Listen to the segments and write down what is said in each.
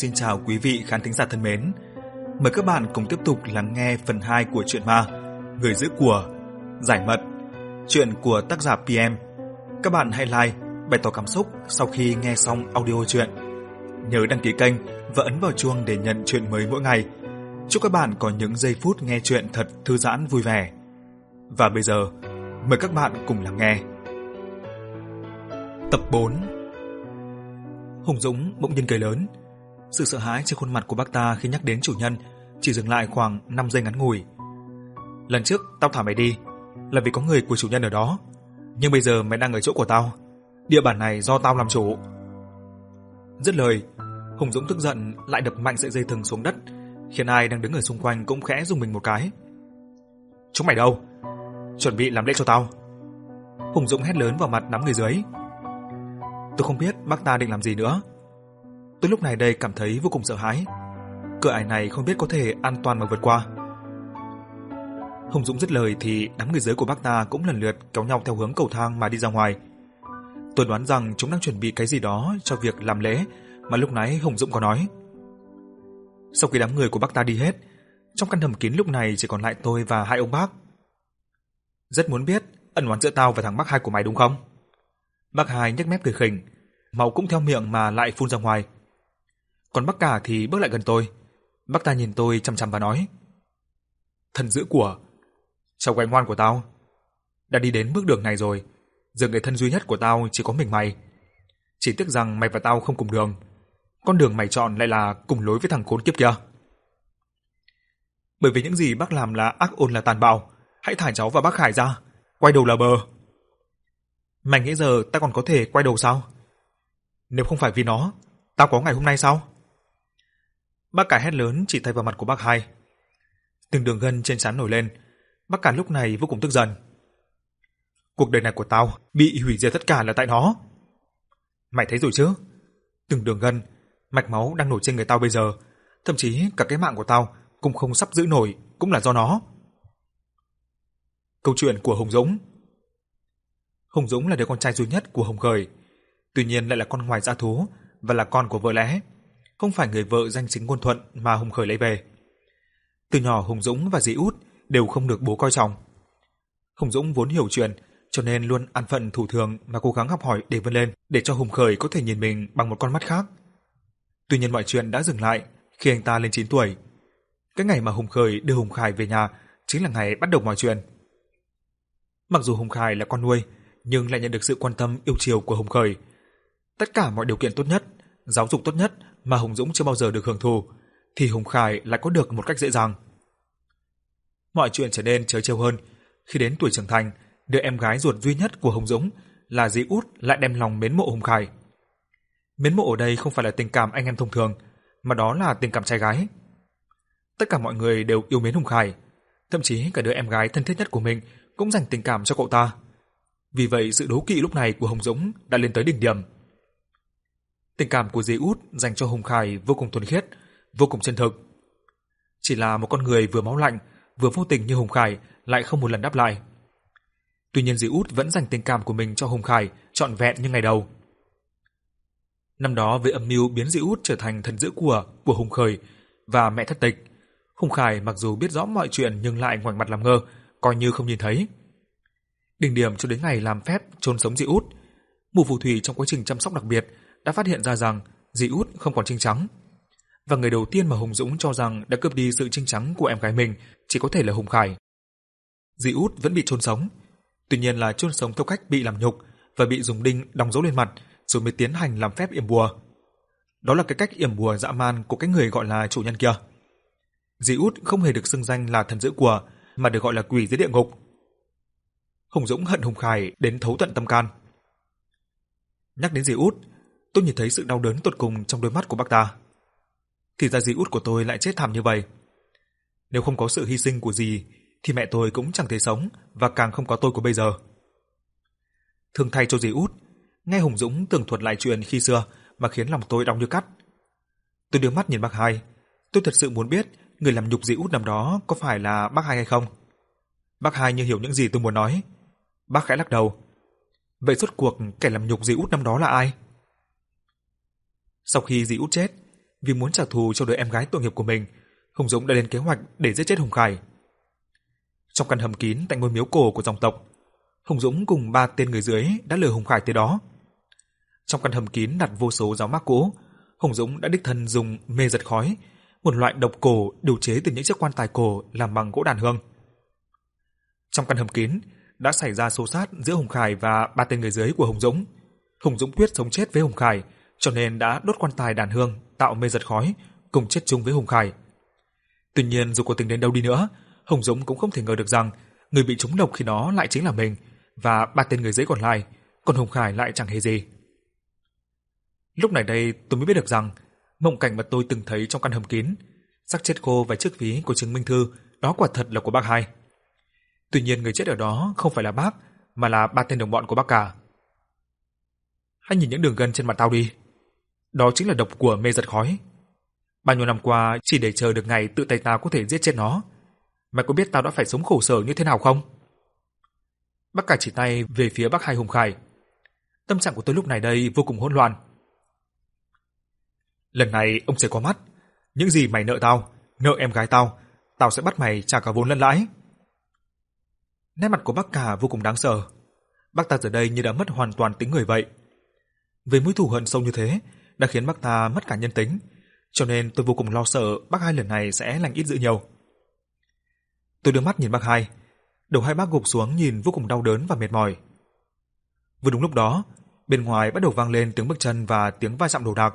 xin chào quý vị khán thính giả thân mến. Mời các bạn cùng tiếp tục lắng nghe phần 2 của truyện ma Người giữ của Giải mật Chuyện của tác giả PM Các bạn hãy like, bày tỏ cảm xúc sau khi nghe xong audio truyện. Nhớ đăng ký kênh và ấn vào chuông để nhận chuyện mới mỗi ngày. Chúc các bạn có những giây phút nghe chuyện thật thư giãn vui vẻ. Và bây giờ, mời các bạn cùng lắng nghe. Tập 4 Hùng Dũng bỗng nhiên cười lớn. Sự sợ hãi trên khuôn mặt của bác ta khi nhắc đến chủ nhân chỉ dừng lại khoảng 5 giây ngắn ngủi. Lần trước tao thả mày đi là vì có người của chủ nhân ở đó, nhưng bây giờ mày đang ở chỗ của tao. Địa bàn này do tao làm chủ. Dứt lời, Hùng Dũng tức giận lại đập mạnh sợi dây thừng xuống đất, khiến ai đang đứng ở xung quanh cũng khẽ rùng mình một cái. "Chúng mày đâu? Chuẩn bị làm lễ cho tao." Hùng Dũng hét lớn vào mặt đám người dưới. Tôi không biết bác ta định làm gì nữa. Tôi lúc này đây cảm thấy vô cùng sợ hãi. Cửa ải này không biết có thể an toàn mà vượt qua. Hùng Dũng dứt lời thì đám người dưới của bác ta cũng lần lượt kéo nhau theo hướng cầu thang mà đi ra ngoài. Tôi đoán rằng chúng đang chuẩn bị cái gì đó cho việc làm lễ mà lúc nãy Hùng Dũng có nói. Sau khi đám người của bác ta đi hết, trong căn hầm kín lúc này chỉ còn lại tôi và hai ông bác. Rất muốn biết ẩn oán giữa tao và thằng bác hai của mày đúng không? Bác hai nhếch mép cười khỉnh, máu cũng theo miệng mà lại phun ra ngoài. Còn bác cả thì bước lại gần tôi. Bác ta nhìn tôi chằm chằm và nói: "Thần giữ của, cháu gái ngoan của tao, đã đi đến bước đường này rồi, giờ người thân duy nhất của tao chỉ có mình mày. Chỉ tiếc rằng mày và tao không cùng đường, con đường mày chọn lại là cùng lối với thằng khốn kiếp kia." Bởi vì những gì bác làm là ác ôn là tàn bạo, hãy thả cháu và bác Khải ra, quay đầu là bờ. Mày nghĩ giờ ta còn có thể quay đầu sao? Nếu không phải vì nó, tao có ngày hôm nay sao? Bác cả hét lớn chỉ tay vào mặt của bác hai. Từng đường gân trên trán nổi lên, bác cả lúc này vô cùng tức giận. Cuộc đời này của tao bị hủy diệt tất cả là tại nó. Mày thấy rồi chứ? Từng đường gân, mạch máu đang nổi trên người tao bây giờ, thậm chí cả cái mạng của tao cũng không sắp giữ nổi cũng là do nó. Câu chuyện của hồng Dũng hồng Dũng là đứa con trai duy nhất của Hồng Khởi, tuy nhiên lại là con ngoài gia thú và là con của vợ lẽ, không phải người vợ danh chính ngôn thuận mà hùng Khởi lấy về. Từ nhỏ Hùng Dũng và dì út đều không được bố coi trọng. Hùng Dũng vốn hiểu chuyện, cho nên luôn ăn phận thủ thường mà cố gắng học hỏi để vươn lên, để cho Hùng Khởi có thể nhìn mình bằng một con mắt khác. Tuy nhiên mọi chuyện đã dừng lại khi anh ta lên 9 tuổi. Cái ngày mà Hùng Khởi đưa Hùng Khải về nhà chính là ngày bắt đầu mọi chuyện. Mặc dù Hùng Khải là con nuôi, nhưng lại nhận được sự quan tâm yêu chiều của Hùng Khởi. Tất cả mọi điều kiện tốt nhất, giáo dục tốt nhất mà Hùng Dũng chưa bao giờ được hưởng thụ, thì Hùng Khải lại có được một cách dễ dàng. Mọi chuyện trở nên trớ trêu hơn khi đến tuổi trưởng thành, đứa em gái ruột duy nhất của Hùng Dũng là dì út lại đem lòng mến mộ Hùng Khải. Mến mộ ở đây không phải là tình cảm anh em thông thường, mà đó là tình cảm trai gái. Tất cả mọi người đều yêu mến Hùng Khải, thậm chí cả đứa em gái thân thiết nhất của mình cũng dành tình cảm cho cậu ta. Vì vậy sự đố kỵ lúc này của Hồng Dũng đã lên tới đỉnh điểm. Tình cảm của dì út dành cho Hùng Khải vô cùng thuần khiết, vô cùng chân thực. Chỉ là một con người vừa máu lạnh, vừa vô tình như Hùng Khải lại không một lần đáp lại. Tuy nhiên dì út vẫn dành tình cảm của mình cho Hùng Khải trọn vẹn như ngày đầu. Năm đó với âm mưu biến dì út trở thành thần giữ của của Hùng Khởi và mẹ thất tịch, Hùng Khải mặc dù biết rõ mọi chuyện nhưng lại ngoảnh mặt làm ngơ, coi như không nhìn thấy. Đỉnh điểm cho đến ngày làm phép chôn sống dì út, mù phù thủy trong quá trình chăm sóc đặc biệt đã phát hiện ra rằng dì út không còn trinh trắng. Và người đầu tiên mà Hùng Dũng cho rằng đã cướp đi sự trinh trắng của em gái mình chỉ có thể là Hùng Khải. Dì út vẫn bị chôn sống, tuy nhiên là chôn sống theo cách bị làm nhục và bị dùng đinh đóng dấu lên mặt rồi mới tiến hành làm phép yểm bùa. Đó là cái cách yểm bùa dã man của cái người gọi là chủ nhân kia. Dì út không hề được xưng danh là thần giữ của, mà được gọi là quỷ dưới địa ngục. Hùng Dũng hận Hùng Khải đến thấu tận tâm can. Nhắc đến dì út, tôi nhìn thấy sự đau đớn tột cùng trong đôi mắt của bác ta. Thì ra dì út của tôi lại chết thảm như vậy. Nếu không có sự hy sinh của dì, thì mẹ tôi cũng chẳng thể sống và càng không có tôi của bây giờ. Thương thay cho dì út, nghe Hùng Dũng tường thuật lại chuyện khi xưa mà khiến lòng tôi đau như cắt. Tôi đưa mắt nhìn bác hai, tôi thật sự muốn biết người làm nhục dì út năm đó có phải là bác hai hay không. Bác hai như hiểu những gì tôi muốn nói, Bác khẽ lắc đầu. Vậy suốt cuộc kẻ làm nhục dì út năm đó là ai? Sau khi dì út chết, vì muốn trả thù cho đứa em gái tội nghiệp của mình, Hùng Dũng đã lên kế hoạch để giết chết Hùng Khải. Trong căn hầm kín tại ngôi miếu cổ của dòng tộc, Hùng Dũng cùng ba tên người dưới đã lừa Hùng Khải tới đó. Trong căn hầm kín đặt vô số giáo mác cũ, Hùng Dũng đã đích thân dùng mê giật khói, một loại độc cổ điều chế từ những chiếc quan tài cổ làm bằng gỗ đàn hương. Trong căn hầm kín đã xảy ra xô xát giữa Hùng Khải và ba tên người dưới của Hùng Dũng. Hùng Dũng quyết sống chết với Hùng Khải, cho nên đã đốt quan tài đàn hương tạo mê giật khói, cùng chết chung với Hùng Khải. Tuy nhiên dù có tính đến đâu đi nữa, Hùng Dũng cũng không thể ngờ được rằng người bị trúng độc khi đó lại chính là mình và ba tên người giấy còn lại, còn Hùng Khải lại chẳng hề gì. Lúc này đây tôi mới biết được rằng mộng cảnh mà tôi từng thấy trong căn hầm kín, xác chết khô và chiếc ví của chứng minh thư đó quả thật là của bác hai. Tuy nhiên người chết ở đó không phải là bác, mà là ba tên đồng bọn của bác cả. Hãy nhìn những đường gân trên mặt tao đi. Đó chính là độc của mê giật khói. Bao nhiêu năm qua chỉ để chờ được ngày tự tay tao có thể giết chết nó. Mày có biết tao đã phải sống khổ sở như thế nào không? Bác cả chỉ tay về phía bác hai hùng khải. Tâm trạng của tôi lúc này đây vô cùng hỗn loạn. Lần này ông sẽ có mắt. Những gì mày nợ tao, nợ em gái tao, tao sẽ bắt mày trả cả vốn lẫn lãi. Nét mặt của bác cả vô cùng đáng sợ. Bác ta giờ đây như đã mất hoàn toàn tính người vậy. Về mối thù hận sâu như thế, đã khiến bác ta mất cả nhân tính, cho nên tôi vô cùng lo sợ bác hai lần này sẽ lành ít dữ nhiều. Tôi đưa mắt nhìn bác hai, đầu hai bác gục xuống nhìn vô cùng đau đớn và mệt mỏi. Vừa đúng lúc đó, bên ngoài bắt đầu vang lên tiếng bước chân và tiếng va chạm đồ đạc.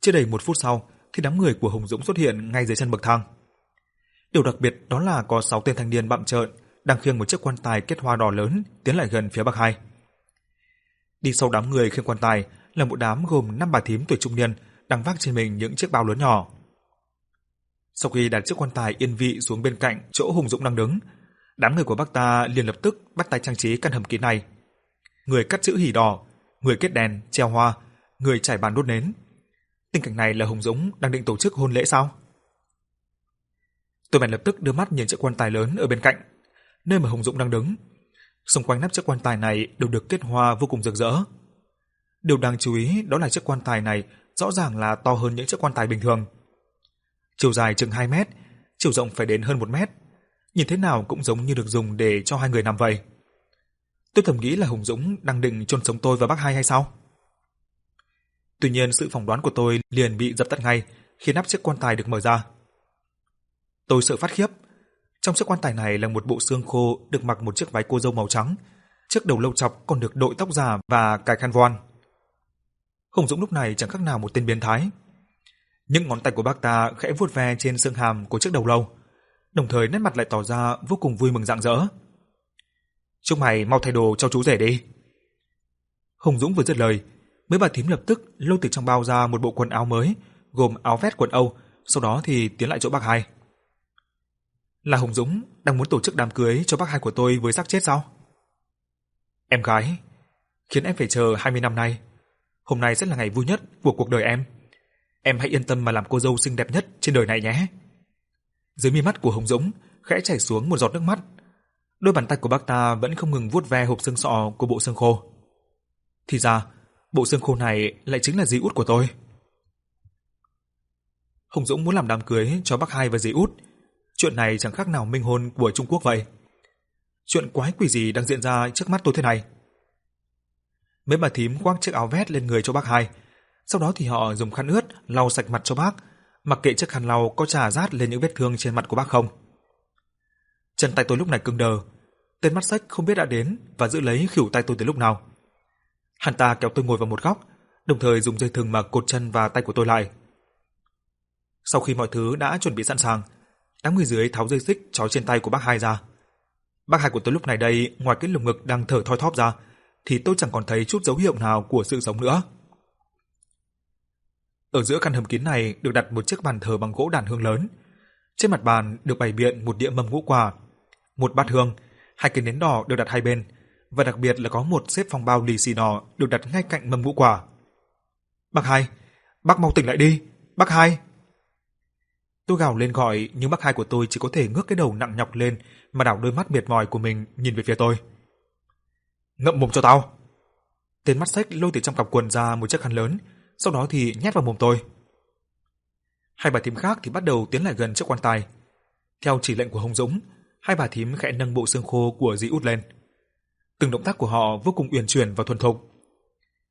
Chưa đầy một phút sau, thì đám người của Hùng Dũng xuất hiện ngay dưới chân bậc thang. Điều đặc biệt đó là có 6 tên thanh niên bặm trợn đang khiêng một chiếc quan tài kết hoa đỏ lớn tiến lại gần phía bác hai. Đi sau đám người khiêng quan tài là một đám gồm năm bà thím tuổi trung niên đang vác trên mình những chiếc bao lớn nhỏ. Sau khi đặt chiếc quan tài yên vị xuống bên cạnh chỗ Hùng Dũng đang đứng, đám người của bác ta liền lập tức bắt tay trang trí căn hầm kín này. Người cắt chữ hỉ đỏ, người kết đèn, treo hoa, người trải bàn đốt nến. Tình cảnh này là Hùng Dũng đang định tổ chức hôn lễ sao? Tôi bèn lập tức đưa mắt nhìn chiếc quan tài lớn ở bên cạnh, nơi mà Hùng Dũng đang đứng. Xung quanh nắp chiếc quan tài này đều được kết hoa vô cùng rực rỡ. Điều đáng chú ý đó là chiếc quan tài này rõ ràng là to hơn những chiếc quan tài bình thường. Chiều dài chừng 2 mét, chiều rộng phải đến hơn 1 mét. Nhìn thế nào cũng giống như được dùng để cho hai người nằm vậy. Tôi thầm nghĩ là Hùng Dũng đang định chôn sống tôi và bác hai hay sao? Tuy nhiên sự phỏng đoán của tôi liền bị dập tắt ngay khi nắp chiếc quan tài được mở ra. Tôi sợ phát khiếp. Trong chiếc quan tài này là một bộ xương khô được mặc một chiếc váy cô dâu màu trắng, chiếc đầu lâu chọc còn được đội tóc giả và cài khăn voan. Hùng Dũng lúc này chẳng khác nào một tên biến thái. Những ngón tay của bác ta khẽ vuốt ve trên xương hàm của chiếc đầu lâu, đồng thời nét mặt lại tỏ ra vô cùng vui mừng rạng rỡ. "Chúc mày mau thay đồ cho chú rể đi." Hùng Dũng vừa dứt lời, mấy bà thím lập tức lôi từ trong bao ra một bộ quần áo mới, gồm áo vest quần Âu, sau đó thì tiến lại chỗ bác hai. Là Hùng Dũng đang muốn tổ chức đám cưới cho bác hai của tôi với xác chết sao? Em gái, khiến em phải chờ 20 năm nay. Hôm nay sẽ là ngày vui nhất của cuộc đời em. Em hãy yên tâm mà làm cô dâu xinh đẹp nhất trên đời này nhé. Dưới mi mắt của Hồng Dũng khẽ chảy xuống một giọt nước mắt. Đôi bàn tay của bác ta vẫn không ngừng vuốt ve hộp xương sọ của bộ xương khô. Thì ra, bộ xương khô này lại chính là dì út của tôi. Hồng Dũng muốn làm đám cưới cho bác hai và dì út. Chuyện này chẳng khác nào minh hôn của Trung Quốc vậy. Chuyện quái quỷ gì đang diễn ra trước mắt tôi thế này? Mấy bà thím khoác chiếc áo vest lên người cho bác hai. Sau đó thì họ dùng khăn ướt lau sạch mặt cho bác, mặc kệ chiếc khăn lau có trà rát lên những vết thương trên mặt của bác không. Chân tay tôi lúc này cứng đờ. Tên mắt sách không biết đã đến và giữ lấy khỉu tay tôi từ lúc nào. Hắn ta kéo tôi ngồi vào một góc, đồng thời dùng dây thừng mà cột chân và tay của tôi lại. Sau khi mọi thứ đã chuẩn bị sẵn sàng, đám người dưới tháo dây xích trói trên tay của bác hai ra. Bác hai của tôi lúc này đây, ngoài cái lồng ngực đang thở thoi thóp ra, thì tôi chẳng còn thấy chút dấu hiệu nào của sự sống nữa. Ở giữa căn hầm kín này được đặt một chiếc bàn thờ bằng gỗ đàn hương lớn. Trên mặt bàn được bày biện một đĩa mâm ngũ quả, một bát hương, hai cây nến đỏ được đặt hai bên, và đặc biệt là có một xếp phong bao lì xì đỏ được đặt ngay cạnh mâm ngũ quả. "Bác hai, bác mau tỉnh lại đi, bác hai." Tôi gào lên gọi, nhưng bác hai của tôi chỉ có thể ngước cái đầu nặng nhọc lên mà đảo đôi mắt mệt mỏi của mình nhìn về phía tôi. Ngậm mồm cho tao. Tên mắt xích lôi từ trong cặp quần ra một chiếc khăn lớn, sau đó thì nhét vào mồm tôi. Hai bà thím khác thì bắt đầu tiến lại gần chiếc quan tài. Theo chỉ lệnh của Hồng Dũng, hai bà thím khẽ nâng bộ xương khô của dì út lên. Từng động tác của họ vô cùng uyển chuyển và thuần thục.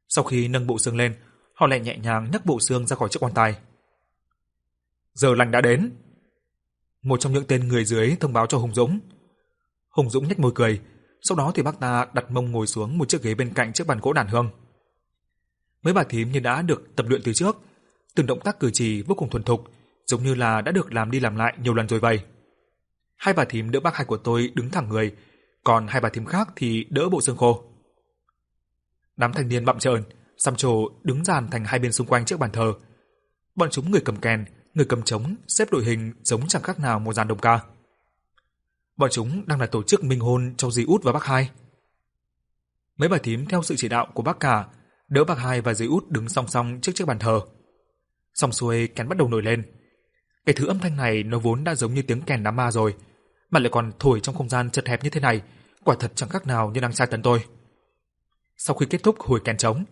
Sau khi nâng bộ xương lên, họ lại nhẹ nhàng nhấc bộ xương ra khỏi chiếc quan tài. Giờ lành đã đến. Một trong những tên người dưới thông báo cho Hùng Dũng. Hùng Dũng nhếch môi cười, sau đó thì bác ta đặt mông ngồi xuống một chiếc ghế bên cạnh chiếc bàn gỗ đàn hương. Mấy bà thím như đã được tập luyện từ trước, từng động tác cử chỉ vô cùng thuần thục, giống như là đã được làm đi làm lại nhiều lần rồi vậy. Hai bà thím đỡ bác hai của tôi đứng thẳng người, còn hai bà thím khác thì đỡ bộ xương khô. Đám thanh niên bặm trợn, xăm trổ đứng dàn thành hai bên xung quanh chiếc bàn thờ. Bọn chúng người cầm kèn, người cầm trống, xếp đội hình giống chẳng khác nào một dàn đồng ca. Bọn chúng đang là tổ chức minh hôn cho dì út và bác hai. Mấy bà thím theo sự chỉ đạo của bác cả, đỡ bác hai và dì út đứng song song trước chiếc bàn thờ. Xong xuôi kèn bắt đầu nổi lên. Cái thứ âm thanh này nó vốn đã giống như tiếng kèn đám ma rồi, mà lại còn thổi trong không gian chật hẹp như thế này, quả thật chẳng khác nào như đang sai tấn tôi. Sau khi kết thúc hồi kèn trống,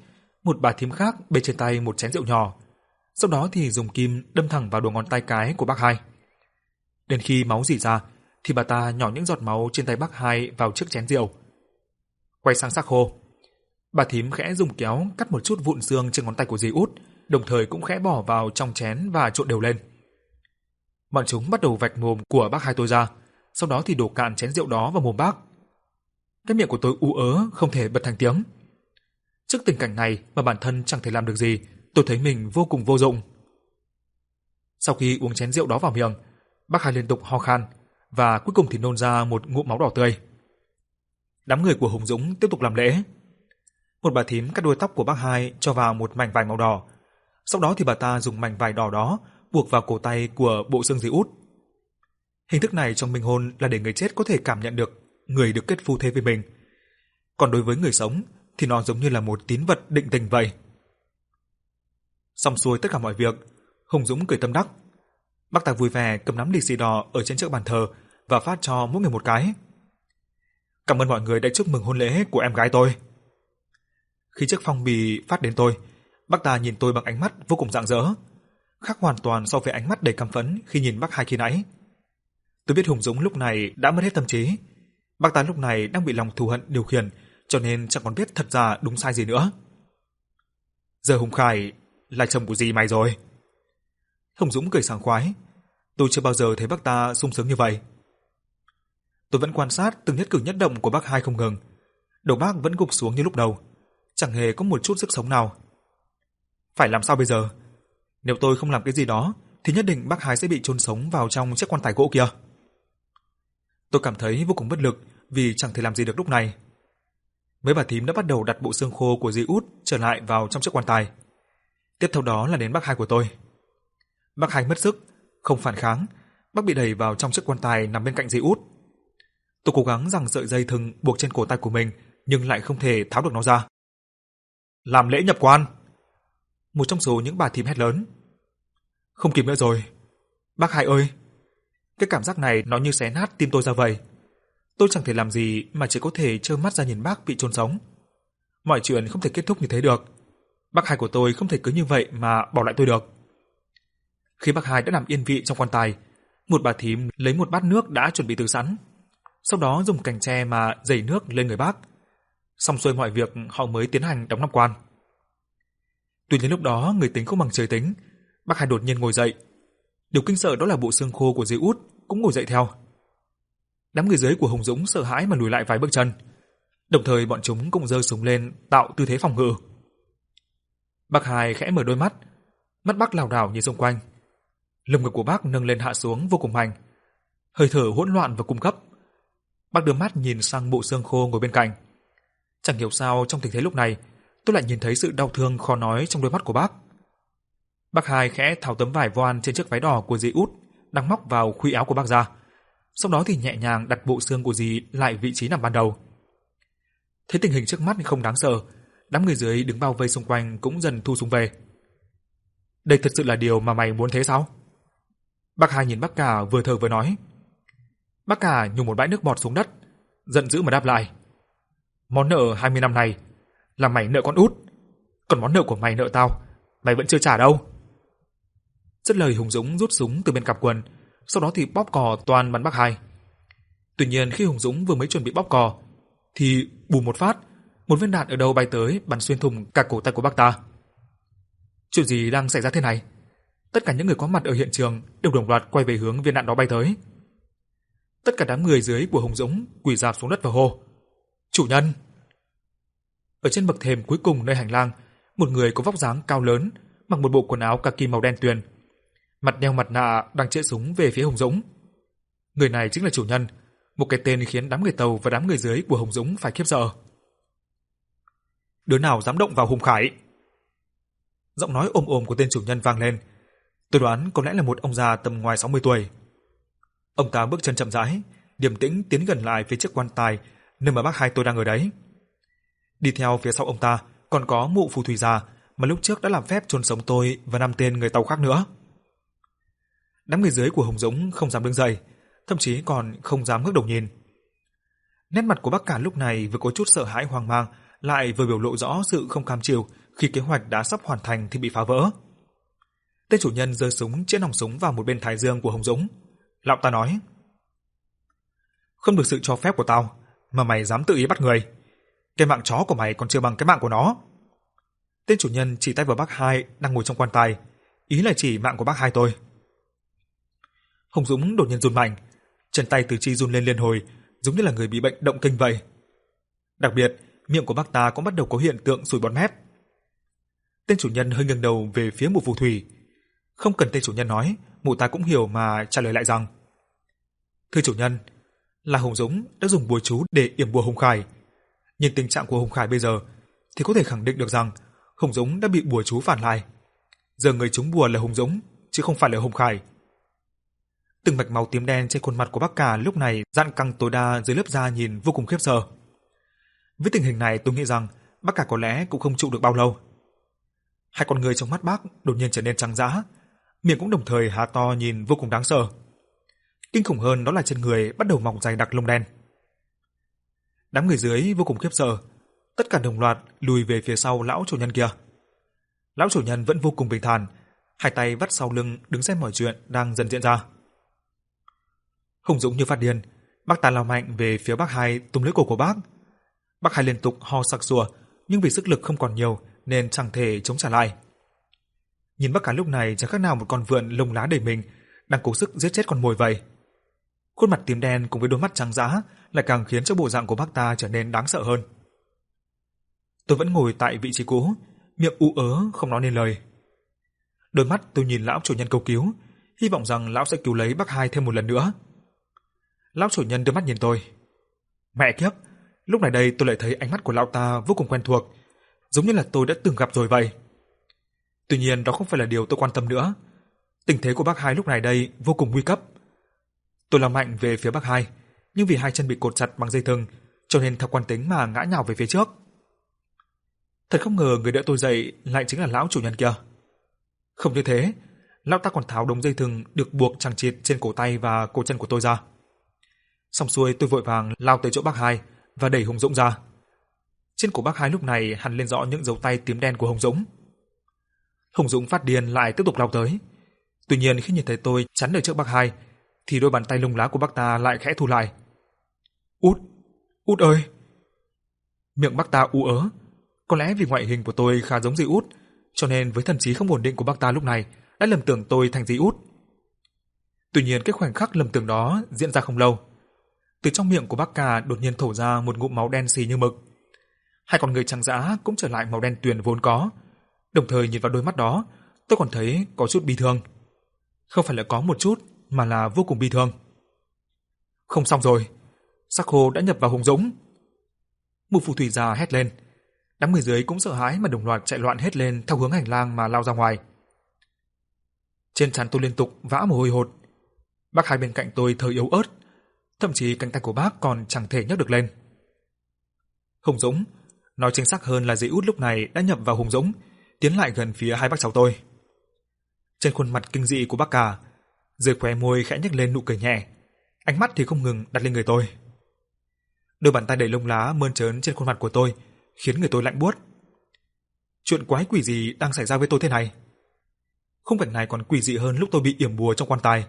một bà thím khác bê trên tay một chén rượu nhỏ, sau đó thì dùng kim đâm thẳng vào đầu ngón tay cái của bác hai. Đến khi máu rỉ ra, thì bà ta nhỏ những giọt máu trên tay bác hai vào chiếc chén rượu. Quay sang xác khô, bà thím khẽ dùng kéo cắt một chút vụn xương trên ngón tay của dì út, đồng thời cũng khẽ bỏ vào trong chén và trộn đều lên. Bọn chúng bắt đầu vạch mồm của bác hai tôi ra, sau đó thì đổ cạn chén rượu đó vào mồm bác. Cái miệng của tôi u ớ không thể bật thành tiếng. Trước tình cảnh này mà bản thân chẳng thể làm được gì, tôi thấy mình vô cùng vô dụng. Sau khi uống chén rượu đó vào miệng, bác hai liên tục ho khan và cuối cùng thì nôn ra một ngụm máu đỏ tươi. Đám người của Hùng Dũng tiếp tục làm lễ. Một bà thím cắt đuôi tóc của bác hai cho vào một mảnh vải màu đỏ. Sau đó thì bà ta dùng mảnh vải đỏ đó buộc vào cổ tay của bộ xương dì út. Hình thức này trong minh hôn là để người chết có thể cảm nhận được người được kết phu thế với mình. Còn đối với người sống thì nó giống như là một tín vật định tình vậy. Xong xuôi tất cả mọi việc, Hùng Dũng cười tâm đắc. Bác ta vui vẻ cầm nắm lì xì đỏ ở trên chiếc bàn thờ và phát cho mỗi người một cái. Cảm ơn mọi người đã chúc mừng hôn lễ của em gái tôi. Khi chiếc phong bì phát đến tôi, bác ta nhìn tôi bằng ánh mắt vô cùng rạng rỡ, khác hoàn toàn so với ánh mắt đầy căm phẫn khi nhìn bác hai khi nãy. Tôi biết Hùng Dũng lúc này đã mất hết tâm trí. Bác ta lúc này đang bị lòng thù hận điều khiển, cho nên chẳng còn biết thật ra đúng sai gì nữa. Giờ Hùng Khải là chồng của gì mày rồi? Hồng Dũng cười sảng khoái. Tôi chưa bao giờ thấy bác ta sung sướng như vậy. Tôi vẫn quan sát từng nhất cử nhất động của bác hai không ngừng. Đầu bác vẫn gục xuống như lúc đầu, chẳng hề có một chút sức sống nào. Phải làm sao bây giờ? Nếu tôi không làm cái gì đó, thì nhất định bác hai sẽ bị chôn sống vào trong chiếc quan tài gỗ kia. Tôi cảm thấy vô cùng bất lực vì chẳng thể làm gì được lúc này. Mấy bà thím đã bắt đầu đặt bộ xương khô của dì út trở lại vào trong chiếc quan tài. Tiếp theo đó là đến bác hai của tôi. Bác hải mất sức, không phản kháng, bác bị đẩy vào trong chiếc quan tài nằm bên cạnh dì út. Tôi cố gắng rằng sợi dây thừng buộc trên cổ tay của mình nhưng lại không thể tháo được nó ra. Làm lễ nhập quan. Một trong số những bà thím hét lớn. Không kịp nữa rồi. Bác hải ơi, cái cảm giác này nó như xé nát tim tôi ra vậy. Tôi chẳng thể làm gì mà chỉ có thể trơ mắt ra nhìn bác bị chôn sống. Mọi chuyện không thể kết thúc như thế được. Bác hai của tôi không thể cứ như vậy mà bỏ lại tôi được. Khi bác hai đã nằm yên vị trong quan tài, một bà thím lấy một bát nước đã chuẩn bị từ sẵn. Sau đó dùng cành tre mà dày nước lên người bác. Xong xuôi mọi việc họ mới tiến hành đóng nắp quan. Tuy nhiên lúc đó người tính không bằng trời tính, bác hai đột nhiên ngồi dậy. Điều kinh sợ đó là bộ xương khô của dì út cũng ngồi dậy theo. Đám người dưới của Hùng Dũng sợ hãi mà lùi lại vài bước chân. Đồng thời bọn chúng cũng giơ súng lên tạo tư thế phòng ngự. Bác Hai khẽ mở đôi mắt, mắt bác lảo đảo nhìn xung quanh. Lồng ngực của bác nâng lên hạ xuống vô cùng mạnh, hơi thở hỗn loạn và cung cấp. Bác đưa mắt nhìn sang bộ xương khô ngồi bên cạnh. Chẳng hiểu sao trong tình thế lúc này, tôi lại nhìn thấy sự đau thương khó nói trong đôi mắt của bác. Bác Hai khẽ tháo tấm vải voan trên chiếc váy đỏ của dì út đang móc vào khuy áo của bác ra. Sau đó thì nhẹ nhàng đặt bộ xương của dì lại vị trí nằm ban đầu. Thấy tình hình trước mắt không đáng sợ, đám người dưới đứng bao vây xung quanh cũng dần thu súng về. Đây thật sự là điều mà mày muốn thế sao? Bác Hai nhìn bác cả vừa thở vừa nói. Bác cả nhổ một bãi nước bọt xuống đất, giận dữ mà đáp lại. Món nợ 20 năm này là mày nợ con út, còn món nợ của mày nợ tao, mày vẫn chưa trả đâu. chất lời Hùng Dũng rút súng từ bên cặp quần, sau đó thì bóp cò toàn bắn bác hai. Tuy nhiên khi Hùng Dũng vừa mới chuẩn bị bóp cò, thì bù một phát, một viên đạn ở đâu bay tới bắn xuyên thủng cả cổ tay của bác ta. Chuyện gì đang xảy ra thế này? Tất cả những người có mặt ở hiện trường đều đồng loạt quay về hướng viên đạn đó bay tới. Tất cả đám người dưới của Hùng Dũng quỳ rạp xuống đất và hô: "Chủ nhân!" Ở trên bậc thềm cuối cùng nơi hành lang, một người có vóc dáng cao lớn, mặc một bộ quần áo kaki màu đen tuyền, mặt đeo mặt nạ đang chĩa súng về phía Hùng Dũng. Người này chính là chủ nhân, một cái tên khiến đám người tàu và đám người dưới của Hùng Dũng phải khiếp sợ. Đứa nào dám động vào Hùng Khải? Giọng nói ồm ồm của tên chủ nhân vang lên. Tôi đoán có lẽ là một ông già tầm ngoài 60 tuổi. Ông ta bước chân chậm rãi, điềm tĩnh tiến gần lại phía chiếc quan tài nơi mà bác hai tôi đang ở đấy. Đi theo phía sau ông ta còn có mụ phù thủy già mà lúc trước đã làm phép chôn sống tôi và năm tên người tàu khác nữa. Đám người dưới của Hồng Dũng không dám đứng dậy, thậm chí còn không dám ngước đầu nhìn. Nét mặt của bác cả lúc này vừa có chút sợ hãi hoang mang, lại vừa biểu lộ rõ sự không cam chịu khi kế hoạch đã sắp hoàn thành thì bị phá vỡ. Tên chủ nhân giơ súng chĩa nòng súng vào một bên thái dương của Hồng Dũng. Lão ta nói: "Không được sự cho phép của tao, mà mày dám tự ý bắt người. Cái mạng chó của mày còn chưa bằng cái mạng của nó." Tên chủ nhân chỉ tay vào bác hai đang ngồi trong quan tài, ý là chỉ mạng của bác hai tôi. Hồng Dũng đột nhiên run mạnh, chân tay từ chi run lên liên hồi, giống như là người bị bệnh động kinh vậy. Đặc biệt, miệng của bác ta cũng bắt đầu có hiện tượng sùi bọt mép. Tên chủ nhân hơi ngẩng đầu về phía một phù thủy. Không cần tên chủ nhân nói, mụ ta cũng hiểu mà trả lời lại rằng: "Thưa chủ nhân, là hùng Dũng đã dùng bùa chú để yểm bùa hùng Khải. Nhìn tình trạng của hùng Khải bây giờ thì có thể khẳng định được rằng hùng Dũng đã bị bùa chú phản lại. Giờ người trúng bùa là hùng Dũng chứ không phải là hùng Khải." Từng mạch máu tím đen trên khuôn mặt của bác cả lúc này dạn căng tối đa dưới lớp da nhìn vô cùng khiếp sợ. Với tình hình này tôi nghĩ rằng bác cả có lẽ cũng không trụ được bao lâu. Hai con người trong mắt bác đột nhiên trở nên trắng dã, miệng cũng đồng thời há to nhìn vô cùng đáng sợ. Kinh khủng hơn đó là trên người bắt đầu mọc dày đặc lông đen. Đám người dưới vô cùng khiếp sợ, tất cả đồng loạt lùi về phía sau lão chủ nhân kia. Lão chủ nhân vẫn vô cùng bình thản, hai tay vắt sau lưng đứng xem mọi chuyện đang dần diễn ra. Hùng dũng như phát điên, bác ta lao mạnh về phía bác hai túm lấy cổ của bác. Bác hai liên tục ho sặc sụa, nhưng vì sức lực không còn nhiều nên chẳng thể chống trả lại. Nhìn bác cả lúc này chẳng khác nào một con vượn lông lá đầy mình đang cố sức giết chết con mồi vậy. Khuôn mặt tím đen cùng với đôi mắt trắng dã lại càng khiến cho bộ dạng của bác ta trở nên đáng sợ hơn. Tôi vẫn ngồi tại vị trí cũ, miệng u ớ không nói nên lời. Đôi mắt tôi nhìn lão chủ nhân cầu cứu, hy vọng rằng lão sẽ cứu lấy bác hai thêm một lần nữa. Lão chủ nhân đưa mắt nhìn tôi. Mẹ kiếp, lúc này đây tôi lại thấy ánh mắt của lão ta vô cùng quen thuộc, giống như là tôi đã từng gặp rồi vậy. Tuy nhiên đó không phải là điều tôi quan tâm nữa. Tình thế của bác hai lúc này đây vô cùng nguy cấp. Tôi lao mạnh về phía bác hai, nhưng vì hai chân bị cột chặt bằng dây thừng, cho nên theo quan tính mà ngã nhào về phía trước. Thật không ngờ người đỡ tôi dậy lại chính là lão chủ nhân kia. Không như thế, lão ta còn tháo đống dây thừng được buộc chằng chịt trên cổ tay và cổ chân của tôi ra. Xong xuôi tôi vội vàng lao tới chỗ bác hai và đẩy Hùng Dũng ra. Trên cổ bác hai lúc này hằn lên rõ những dấu tay tím đen của Hùng Dũng. Hùng Dũng phát điên lại tiếp tục lao tới. Tuy nhiên khi nhìn thấy tôi chắn ở trước bác hai, thì đôi bàn tay lông lá của bác ta lại khẽ thu lại. Út, Út ơi! Miệng bác ta u ớ. Có lẽ vì ngoại hình của tôi khá giống dì Út, cho nên với thần trí không ổn định của bác ta lúc này đã lầm tưởng tôi thành dì Út. Tuy nhiên cái khoảnh khắc lầm tưởng đó diễn ra không lâu. Từ trong miệng của bác cả đột nhiên thổ ra một ngụm máu đen xì như mực. Hai con người trắng dã cũng trở lại màu đen tuyền vốn có. Đồng thời nhìn vào đôi mắt đó, tôi còn thấy có chút bi thương. Không phải là có một chút, mà là vô cùng bi thương. Không xong rồi, sắc hồ đã nhập vào Hùng Dũng. Một phù thủy già hét lên. Đám người dưới cũng sợ hãi mà đồng loạt chạy loạn hết lên theo hướng hành lang mà lao ra ngoài. Trên trán tôi liên tục vã mồ hôi hột. Bác hai bên cạnh tôi thở yếu ớt, thậm chí cánh tay của bác còn chẳng thể nhấc được lên. Hùng Dũng, nói chính xác hơn là Dĩ út lúc này đã nhập vào Hùng Dũng, tiến lại gần phía hai bác cháu tôi. Trên khuôn mặt kinh dị của bác cả, dưới khóe môi khẽ nhếch lên nụ cười nhẹ, ánh mắt thì không ngừng đặt lên người tôi. Đôi bàn tay đầy lông lá mơn trớn trên khuôn mặt của tôi, khiến người tôi lạnh buốt. Chuyện quái quỷ gì đang xảy ra với tôi thế này? Khung cảnh này còn quỷ dị hơn lúc tôi bị yểm bùa trong quan tài.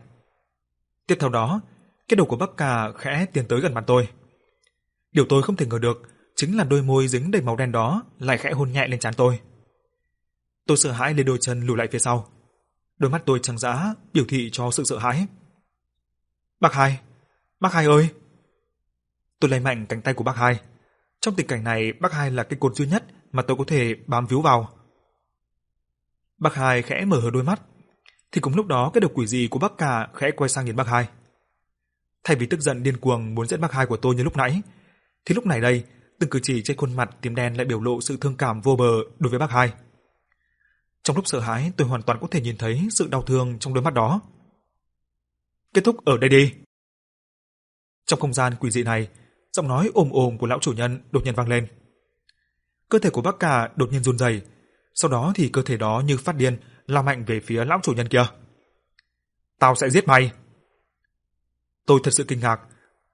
Tiếp theo đó, cái đầu của bác Cà khẽ tiến tới gần mặt tôi. Điều tôi không thể ngờ được chính là đôi môi dính đầy màu đen đó lại khẽ hôn nhẹ lên trán tôi. Tôi sợ hãi lên đôi chân lùi lại phía sau. Đôi mắt tôi trắng dã biểu thị cho sự sợ hãi. Bác Hai, bác Hai ơi! Tôi lấy mạnh cánh tay của bác Hai. Trong tình cảnh này, bác Hai là cái cột duy nhất mà tôi có thể bám víu vào. Bác Hai khẽ mở hờ đôi mắt, thì cùng lúc đó cái đầu quỷ gì của bác cả khẽ quay sang nhìn bác Hai. Thay vì tức giận điên cuồng muốn giết bác Hai của tôi như lúc nãy, thì lúc này đây, từng cử chỉ trên khuôn mặt tím đen lại biểu lộ sự thương cảm vô bờ đối với bác Hai. Trong lúc sợ hãi, tôi hoàn toàn có thể nhìn thấy sự đau thương trong đôi mắt đó. Kết thúc ở đây đi. Trong không gian quỷ dị này, giọng nói ồm ồm của lão chủ nhân đột nhiên vang lên. Cơ thể của bác cả đột nhiên run rẩy, sau đó thì cơ thể đó như phát điên lao mạnh về phía lão chủ nhân kia. "Tao sẽ giết mày." Tôi thật sự kinh ngạc,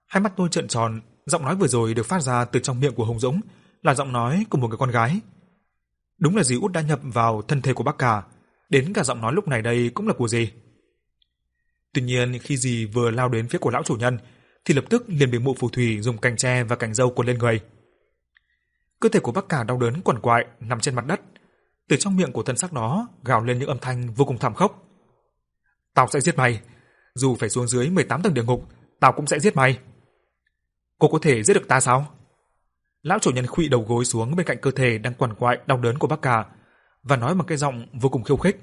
hai mắt tôi trợn tròn, giọng nói vừa rồi được phát ra từ trong miệng của Hồng Dũng là giọng nói của một người con gái. Đúng là dì út đã nhập vào thân thể của bác cả, đến cả giọng nói lúc này đây cũng là của dì. Tuy nhiên khi dì vừa lao đến phía của lão chủ nhân thì lập tức liền bị mụ phù thủy dùng cành tre và cành dâu cuốn lên người. Cơ thể của bác cả đau đớn quằn quại nằm trên mặt đất, từ trong miệng của thân xác đó gào lên những âm thanh vô cùng thảm khốc. "Tao sẽ giết mày, dù phải xuống dưới 18 tầng địa ngục, tao cũng sẽ giết mày." "Cô có thể giết được ta sao?" Lão chủ nhân khuỵu đầu gối xuống bên cạnh cơ thể đang quằn quại đau đớn của bác cả và nói bằng cái giọng vô cùng khiêu khích.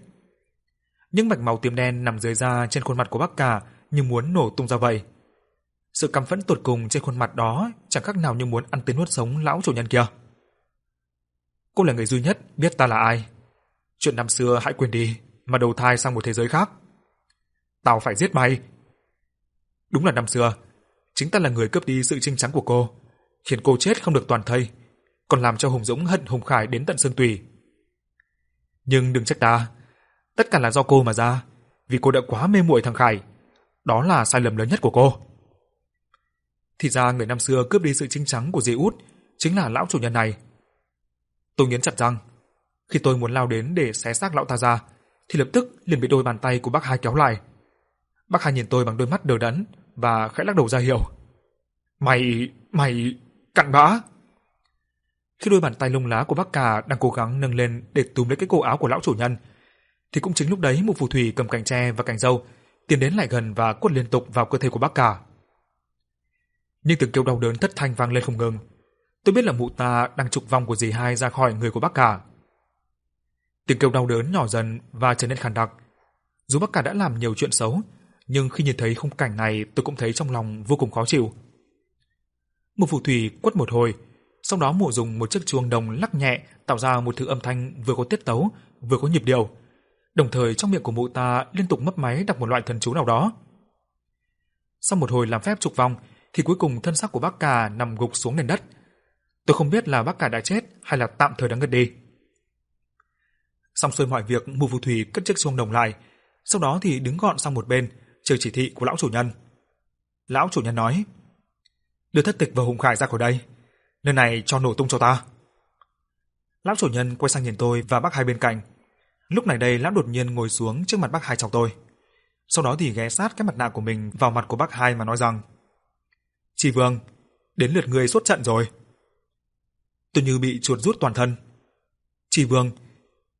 Những mạch máu tím đen nằm dưới da trên khuôn mặt của bác cả như muốn nổ tung ra vậy. Sự căm phẫn tột cùng trên khuôn mặt đó chẳng khác nào như muốn ăn tươi nuốt sống lão chủ nhân kia. Cô là người duy nhất biết ta là ai. Chuyện năm xưa hãy quên đi, mà đầu thai sang một thế giới khác. Tao phải giết mày. Đúng là năm xưa, chính ta là người cướp đi sự trinh trắng của cô, khiến cô chết không được toàn thây, còn làm cho Hùng Dũng hận Hùng Khải đến tận xương tủy. Nhưng đừng trách ta, tất cả là do cô mà ra, vì cô đã quá mê muội thằng Khải. Đó là sai lầm lớn nhất của cô. Thì ra người năm xưa cướp đi sự trinh trắng của dì út chính là lão chủ nhân này. Tôi nghiến chặt răng. Khi tôi muốn lao đến để xé xác lão ta ra, thì lập tức liền bị đôi bàn tay của bác hai kéo lại. Bác hai nhìn tôi bằng đôi mắt đờ đẫn và khẽ lắc đầu ra hiệu. Mày, mày, cặn bã. Khi đôi bàn tay lông lá của bác cả đang cố gắng nâng lên để túm lấy cái cổ áo của lão chủ nhân, thì cũng chính lúc đấy một phù thủy cầm cành tre và cành dâu tiến đến lại gần và quất liên tục vào cơ thể của bác cả. Nhưng tiếng kêu đau đớn thất thanh vang lên không ngừng. Tôi biết là mụ ta đang trục vong của dì hai ra khỏi người của bác cả. Tiếng kêu đau đớn nhỏ dần và trở nên khàn đặc. Dù bác cả đã làm nhiều chuyện xấu, nhưng khi nhìn thấy khung cảnh này tôi cũng thấy trong lòng vô cùng khó chịu. Một phù thủy quất một hồi, sau đó mụ dùng một chiếc chuông đồng lắc nhẹ tạo ra một thứ âm thanh vừa có tiết tấu, vừa có nhịp điệu. Đồng thời trong miệng của mụ ta liên tục mấp máy đọc một loại thần chú nào đó. Sau một hồi làm phép trục vòng, thì cuối cùng thân xác của bác cả nằm gục xuống nền đất. Tôi không biết là bác cả đã chết hay là tạm thời đã ngất đi. Xong xuôi mọi việc, mụ phù thủy cất chiếc chuông đồng lại, sau đó thì đứng gọn sang một bên, chờ chỉ thị của lão chủ nhân. Lão chủ nhân nói: "Đưa thất tịch và hùng khải ra khỏi đây, nơi này cho nổ tung cho ta." Lão chủ nhân quay sang nhìn tôi và bác hai bên cạnh. Lúc này đây lão đột nhiên ngồi xuống trước mặt bác hai chọc tôi. Sau đó thì ghé sát cái mặt nạ của mình vào mặt của bác hai mà nói rằng: chỉ Vương, đến lượt người xuất trận rồi." Tôi như bị chuột rút toàn thân. chỉ Vương,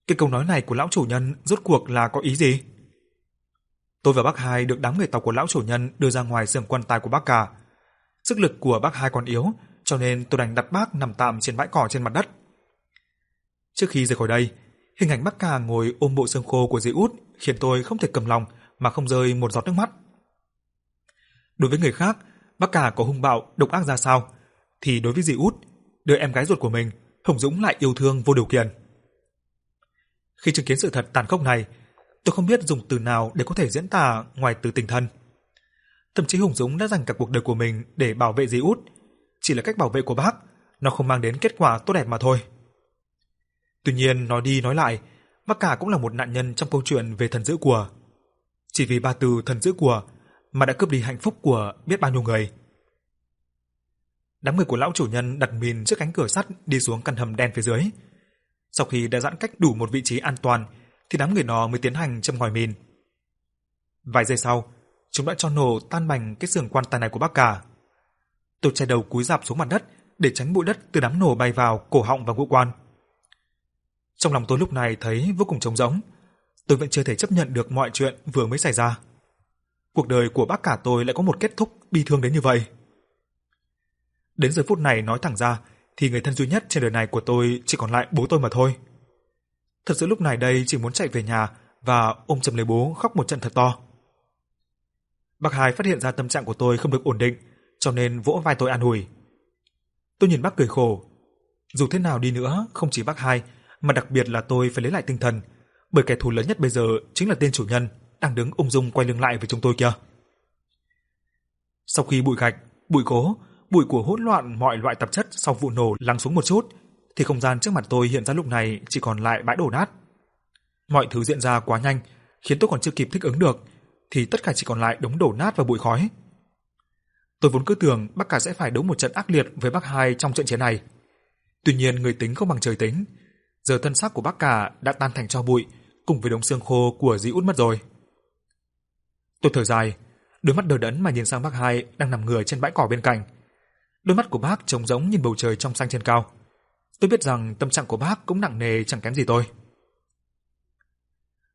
cái câu nói này của lão chủ nhân rốt cuộc là có ý gì?" Tôi và bác hai được đám người tộc của lão chủ nhân đưa ra ngoài giường quan tài của bác cả. Sức lực của bác hai còn yếu, cho nên tôi đành đặt bác nằm tạm trên bãi cỏ trên mặt đất. Trước khi rời khỏi đây, hình ảnh bác cả ngồi ôm bộ xương khô của dì út khiến tôi không thể cầm lòng mà không rơi một giọt nước mắt. Đối với người khác, bác cả có hung bạo, độc ác ra sao, thì đối với dì út, đứa em gái ruột của mình, Hồng Dũng lại yêu thương vô điều kiện. Khi chứng kiến sự thật tàn khốc này, tôi không biết dùng từ nào để có thể diễn tả ngoài từ tình thân. Thậm chí Hùng Dũng đã dành cả cuộc đời của mình để bảo vệ dì út, chỉ là cách bảo vệ của bác, nó không mang đến kết quả tốt đẹp mà thôi. Tuy nhiên nói đi nói lại, bác cả cũng là một nạn nhân trong câu chuyện về thần giữ của. Chỉ vì ba từ thần giữ của mà đã cướp đi hạnh phúc của biết bao nhiêu người. Đám người của lão chủ nhân đặt mìn trước cánh cửa sắt đi xuống căn hầm đen phía dưới. Sau khi đã giãn cách đủ một vị trí an toàn thì đám người nó mới tiến hành châm ngòi mìn. Vài giây sau, chúng đã cho nổ tan bành cái xưởng quan tài này của bác cả. Tôi che đầu cúi rạp xuống mặt đất để tránh bụi đất từ đám nổ bay vào cổ họng và ngũ quan. Trong lòng tôi lúc này thấy vô cùng trống rỗng. Tôi vẫn chưa thể chấp nhận được mọi chuyện vừa mới xảy ra. Cuộc đời của bác cả tôi lại có một kết thúc bi thương đến như vậy. Đến giờ phút này nói thẳng ra thì người thân duy nhất trên đời này của tôi chỉ còn lại bố tôi mà thôi. Thật sự lúc này đây chỉ muốn chạy về nhà và ôm chầm lấy bố khóc một trận thật to. Bác Hải phát hiện ra tâm trạng của tôi không được ổn định, cho nên vỗ vai tôi an ủi. Tôi nhìn bác cười khổ. Dù thế nào đi nữa, không chỉ bác Hai, mà đặc biệt là tôi phải lấy lại tinh thần, bởi kẻ thù lớn nhất bây giờ chính là tên chủ nhân đang đứng ung dung quay lưng lại với chúng tôi kia. Sau khi bụi gạch, bụi gỗ, bụi của hỗn loạn mọi loại tạp chất sau vụ nổ lắng xuống một chút, thì không gian trước mặt tôi hiện ra lúc này chỉ còn lại bãi đổ nát. Mọi thứ diễn ra quá nhanh, khiến tôi còn chưa kịp thích ứng được, thì tất cả chỉ còn lại đống đổ nát và bụi khói. Tôi vốn cứ tưởng bác cả sẽ phải đấu một trận ác liệt với bác hai trong trận chiến này. Tuy nhiên người tính không bằng trời tính, giờ thân xác của bác cả đã tan thành tro bụi, cùng với đống xương khô của dì út mất rồi. Tôi thở dài, đôi mắt đờ đẫn mà nhìn sang bác hai đang nằm ngửa trên bãi cỏ bên cạnh. Đôi mắt của bác trông giống nhìn bầu trời trong xanh trên cao. Tôi biết rằng tâm trạng của bác cũng nặng nề chẳng kém gì tôi.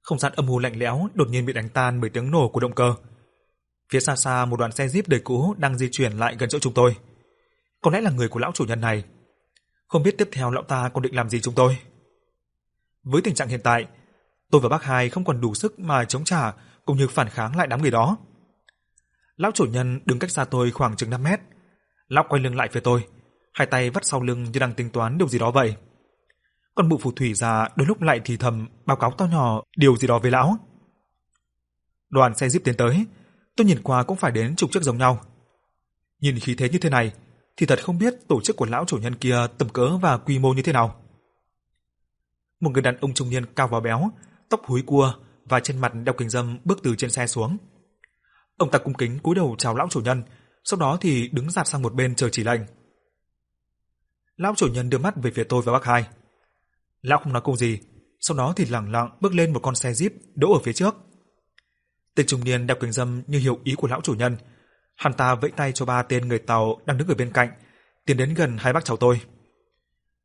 Không gian âm u lạnh lẽo đột nhiên bị đánh tan bởi tiếng nổ của động cơ. Phía xa xa một đoàn xe jeep đời cũ đang di chuyển lại gần chỗ chúng tôi. Có lẽ là người của lão chủ nhân này. Không biết tiếp theo lão ta còn định làm gì chúng tôi. Với tình trạng hiện tại, tôi và bác hai không còn đủ sức mà chống trả cũng như phản kháng lại đám người đó. Lão chủ nhân đứng cách xa tôi khoảng chừng 5 mét. Lão quay lưng lại phía tôi, hai tay vắt sau lưng như đang tính toán điều gì đó vậy. Còn mụ phù thủy già đôi lúc lại thì thầm báo cáo to nhỏ điều gì đó với lão. Đoàn xe jeep tiến tới, tôi nhìn qua cũng phải đến chục chiếc giống nhau. Nhìn khí thế như thế này, thì thật không biết tổ chức của lão chủ nhân kia tầm cỡ và quy mô như thế nào. Một người đàn ông trung niên cao và béo, tóc húi cua và trên mặt đeo kính râm bước từ trên xe xuống. Ông ta cung kính cúi đầu chào lão chủ nhân, sau đó thì đứng dạt sang một bên chờ chỉ lệnh. Lão chủ nhân đưa mắt về phía tôi và bác hai. Lão không nói câu gì, sau đó thì lẳng lặng bước lên một con xe jeep đỗ ở phía trước. Tên trung niên đeo kính râm như hiểu ý của lão chủ nhân, hắn ta vẫy tay cho ba tên người tàu đang đứng ở bên cạnh, tiến đến gần hai bác cháu tôi.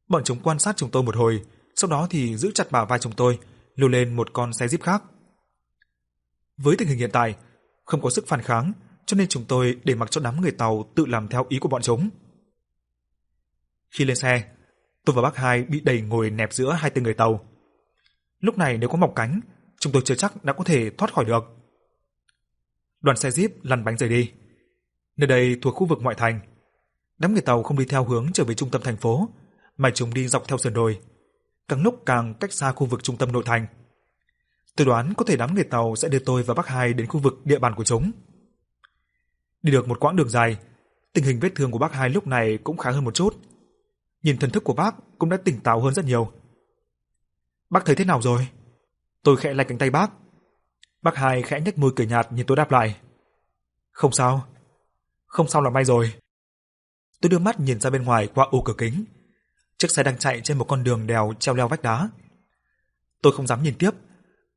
Bọn chúng quan sát chúng tôi một hồi, sau đó thì giữ chặt bả vai chúng tôi, lùi lên một con xe jeep khác. Với tình hình hiện tại, không có sức phản kháng, cho nên chúng tôi để mặc cho đám người tàu tự làm theo ý của bọn chúng. Khi lên xe, tôi và bác hai bị đẩy ngồi nẹp giữa hai tên người tàu. Lúc này nếu có mọc cánh, chúng tôi chưa chắc đã có thể thoát khỏi được. Đoàn xe jeep lăn bánh rời đi. Nơi đây thuộc khu vực ngoại thành. Đám người tàu không đi theo hướng trở về trung tâm thành phố, mà chúng đi dọc theo sườn đồi, càng lúc càng cách xa khu vực trung tâm nội thành. Tôi đoán có thể đám người tàu sẽ đưa tôi và bác hai đến khu vực địa bàn của chúng. Đi được một quãng đường dài, tình hình vết thương của bác hai lúc này cũng khá hơn một chút. Nhìn thần thức của bác cũng đã tỉnh táo hơn rất nhiều. Bác thấy thế nào rồi? Tôi khẽ lay cánh tay bác. Bác hai khẽ nhếch môi cười nhạt nhìn tôi đáp lại. Không sao. Không sao là may rồi. Tôi đưa mắt nhìn ra bên ngoài qua ô cửa kính. Chiếc xe đang chạy trên một con đường đèo treo leo vách đá. Tôi không dám nhìn tiếp,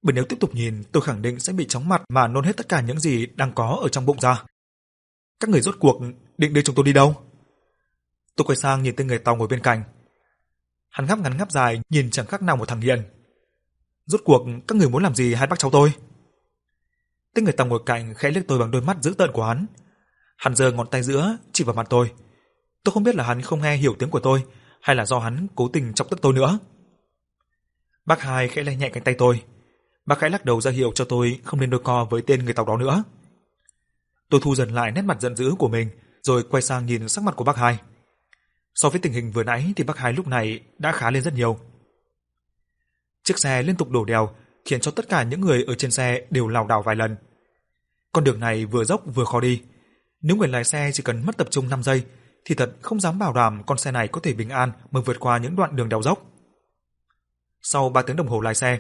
bởi nếu tiếp tục nhìn, tôi khẳng định sẽ bị chóng mặt mà nôn hết tất cả những gì đang có ở trong bụng ra. Các người rốt cuộc định đưa chúng tôi đi đâu? Tôi quay sang nhìn tên người tàu ngồi bên cạnh. Hắn ngáp ngắn ngáp dài, nhìn chẳng khác nào một thằng hiền. Rốt cuộc các người muốn làm gì hai bác cháu tôi? Tên người tàu ngồi cạnh khẽ liếc tôi bằng đôi mắt dữ tợn của hắn. Hắn giơ ngón tay giữa chỉ vào mặt tôi. Tôi không biết là hắn không nghe hiểu tiếng của tôi hay là do hắn cố tình chọc tức tôi nữa. Bác hai khẽ lay nhẹ cánh tay tôi. Bác khẽ lắc đầu ra hiệu cho tôi không nên đôi co với tên người tàu đó nữa. Tôi thu dần lại nét mặt giận dữ của mình, rồi quay sang nhìn sắc mặt của bác hai. So với tình hình vừa nãy thì bác Hải lúc này đã khá lên rất nhiều. Chiếc xe liên tục đổ đèo, khiến cho tất cả những người ở trên xe đều lảo đảo vài lần. Con đường này vừa dốc vừa khó đi. Nếu người lái xe chỉ cần mất tập trung 5 giây thì thật không dám bảo đảm con xe này có thể bình an mà vượt qua những đoạn đường đèo dốc. Sau 3 tiếng đồng hồ lái xe,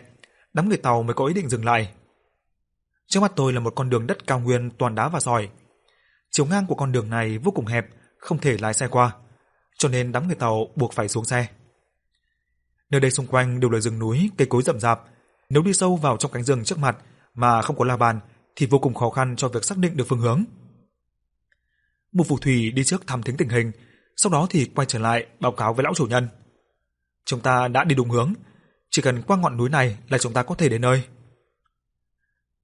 đám người tàu mới có ý định dừng lại. Trước mắt tôi là một con đường đất cao nguyên toàn đá và sỏi. Chiều ngang của con đường này vô cùng hẹp, không thể lái xe qua, cho nên đám người tàu buộc phải xuống xe. Nơi đây xung quanh đều là rừng núi, cây cối rậm rạp, nếu đi sâu vào trong cánh rừng trước mặt mà không có la bàn thì vô cùng khó khăn cho việc xác định được phương hướng. Một phù thủy đi trước thăm thính tình hình, sau đó thì quay trở lại báo cáo với lão chủ nhân. Chúng ta đã đi đúng hướng, chỉ cần qua ngọn núi này là chúng ta có thể đến nơi.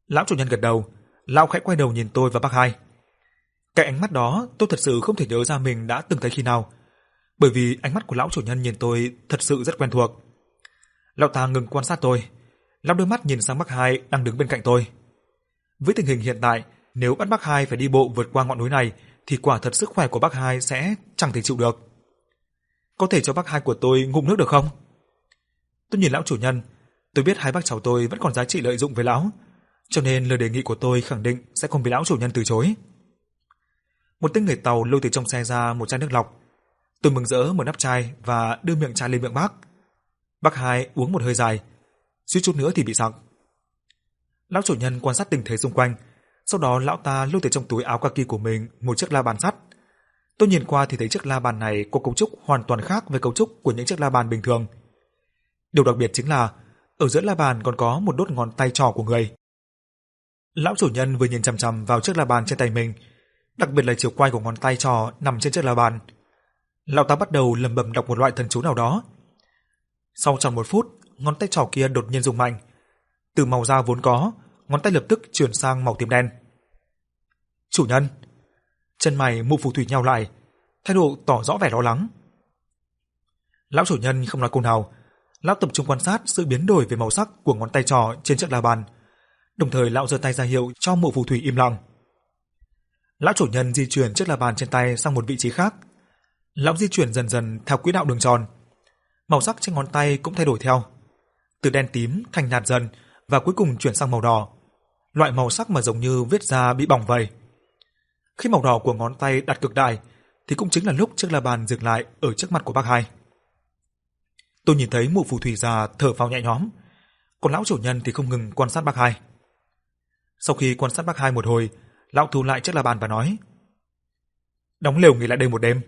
Lão chủ nhân gật đầu, lão khẽ quay đầu nhìn tôi và bác hai. Cái ánh mắt đó tôi thật sự không thể nhớ ra mình đã từng thấy khi nào, bởi vì ánh mắt của lão chủ nhân nhìn tôi thật sự rất quen thuộc. Lão ta ngừng quan sát tôi, lão đôi mắt nhìn sang bác hai đang đứng bên cạnh tôi. Với tình hình hiện tại, nếu bắt bác hai phải đi bộ vượt qua ngọn núi này thì quả thật sức khỏe của bác hai sẽ chẳng thể chịu được. Có thể cho bác hai của tôi ngụm nước được không? Tôi nhìn lão chủ nhân, tôi biết hai bác cháu tôi vẫn còn giá trị lợi dụng với lão, cho nên lời đề nghị của tôi khẳng định sẽ không bị lão chủ nhân từ chối. Một tên người tàu lôi từ trong xe ra một chai nước lọc. Tôi mừng rỡ mở nắp chai và đưa miệng chai lên miệng bác. Bác hai uống một hơi dài, suýt chút nữa thì bị sặc. Lão chủ nhân quan sát tình thế xung quanh, sau đó lão ta lôi từ trong túi áo kaki của mình một chiếc la bàn sắt. Tôi nhìn qua thì thấy chiếc la bàn này có cấu trúc hoàn toàn khác với cấu trúc của những chiếc la bàn bình thường. Điều đặc biệt chính là ở giữa la bàn còn có một đốt ngón tay trỏ của người. Lão chủ nhân vừa nhìn chằm chằm vào chiếc la bàn trên tay mình, đặc biệt là chiều quay của ngón tay trỏ nằm trên chiếc la bàn. Lão ta bắt đầu lẩm bẩm đọc một loại thần chú nào đó. Sau tròn một phút, ngón tay trỏ kia đột nhiên rung mạnh. Từ màu da vốn có, ngón tay lập tức chuyển sang màu tím đen. "Chủ nhân." Chân mày mụ Phù Thủy nhau lại, thái độ tỏ rõ vẻ lo lắng. Lão chủ nhân không nói câu nào, lão tập trung quan sát sự biến đổi về màu sắc của ngón tay trỏ trên chiếc la bàn, đồng thời lão giơ tay ra hiệu cho mụ Phù Thủy im lặng. Lão chủ nhân di chuyển chiếc la bàn trên tay sang một vị trí khác. Lão di chuyển dần dần theo quỹ đạo đường tròn. Màu sắc trên ngón tay cũng thay đổi theo, từ đen tím thành nhạt dần và cuối cùng chuyển sang màu đỏ. Loại màu sắc mà giống như vết da bị bỏng vậy. Khi màu đỏ của ngón tay đặt cực đại thì cũng chính là lúc chiếc la bàn dừng lại ở trước mặt của bác hai. Tôi nhìn thấy mụ phù thủy già thở phào nhẹ nhõm, còn lão chủ nhân thì không ngừng quan sát bác hai. Sau khi quan sát bác hai một hồi, lão thu lại chiếc la bàn và nói: "Đóng lều nghỉ lại đây một đêm,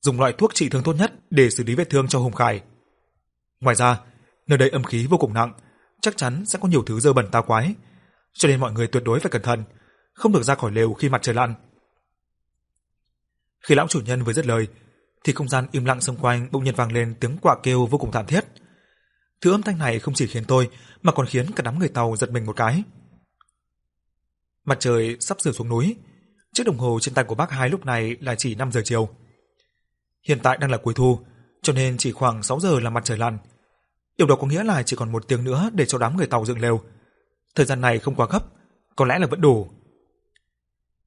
dùng loại thuốc trị thương tốt nhất để xử lý vết thương cho Hùng Khải. Ngoài ra, nơi đây âm khí vô cùng nặng, chắc chắn sẽ có nhiều thứ dơ bẩn tà quái, cho nên mọi người tuyệt đối phải cẩn thận, không được ra khỏi lều khi mặt trời lặn." Khi lão chủ nhân vừa dứt lời, thì không gian im lặng xung quanh bỗng nhiên vang lên tiếng quạ kêu vô cùng thảm thiết. Thứ âm thanh này không chỉ khiến tôi mà còn khiến cả đám người tàu giật mình một cái. Mặt trời sắp sửa xuống núi, chiếc đồng hồ trên tay của bác hai lúc này là chỉ 5 giờ chiều. Hiện tại đang là cuối thu, cho nên chỉ khoảng 6 giờ là mặt trời lặn. Điều đó có nghĩa là chỉ còn một tiếng nữa để cho đám người tàu dựng lều. Thời gian này không quá gấp, có lẽ là vẫn đủ.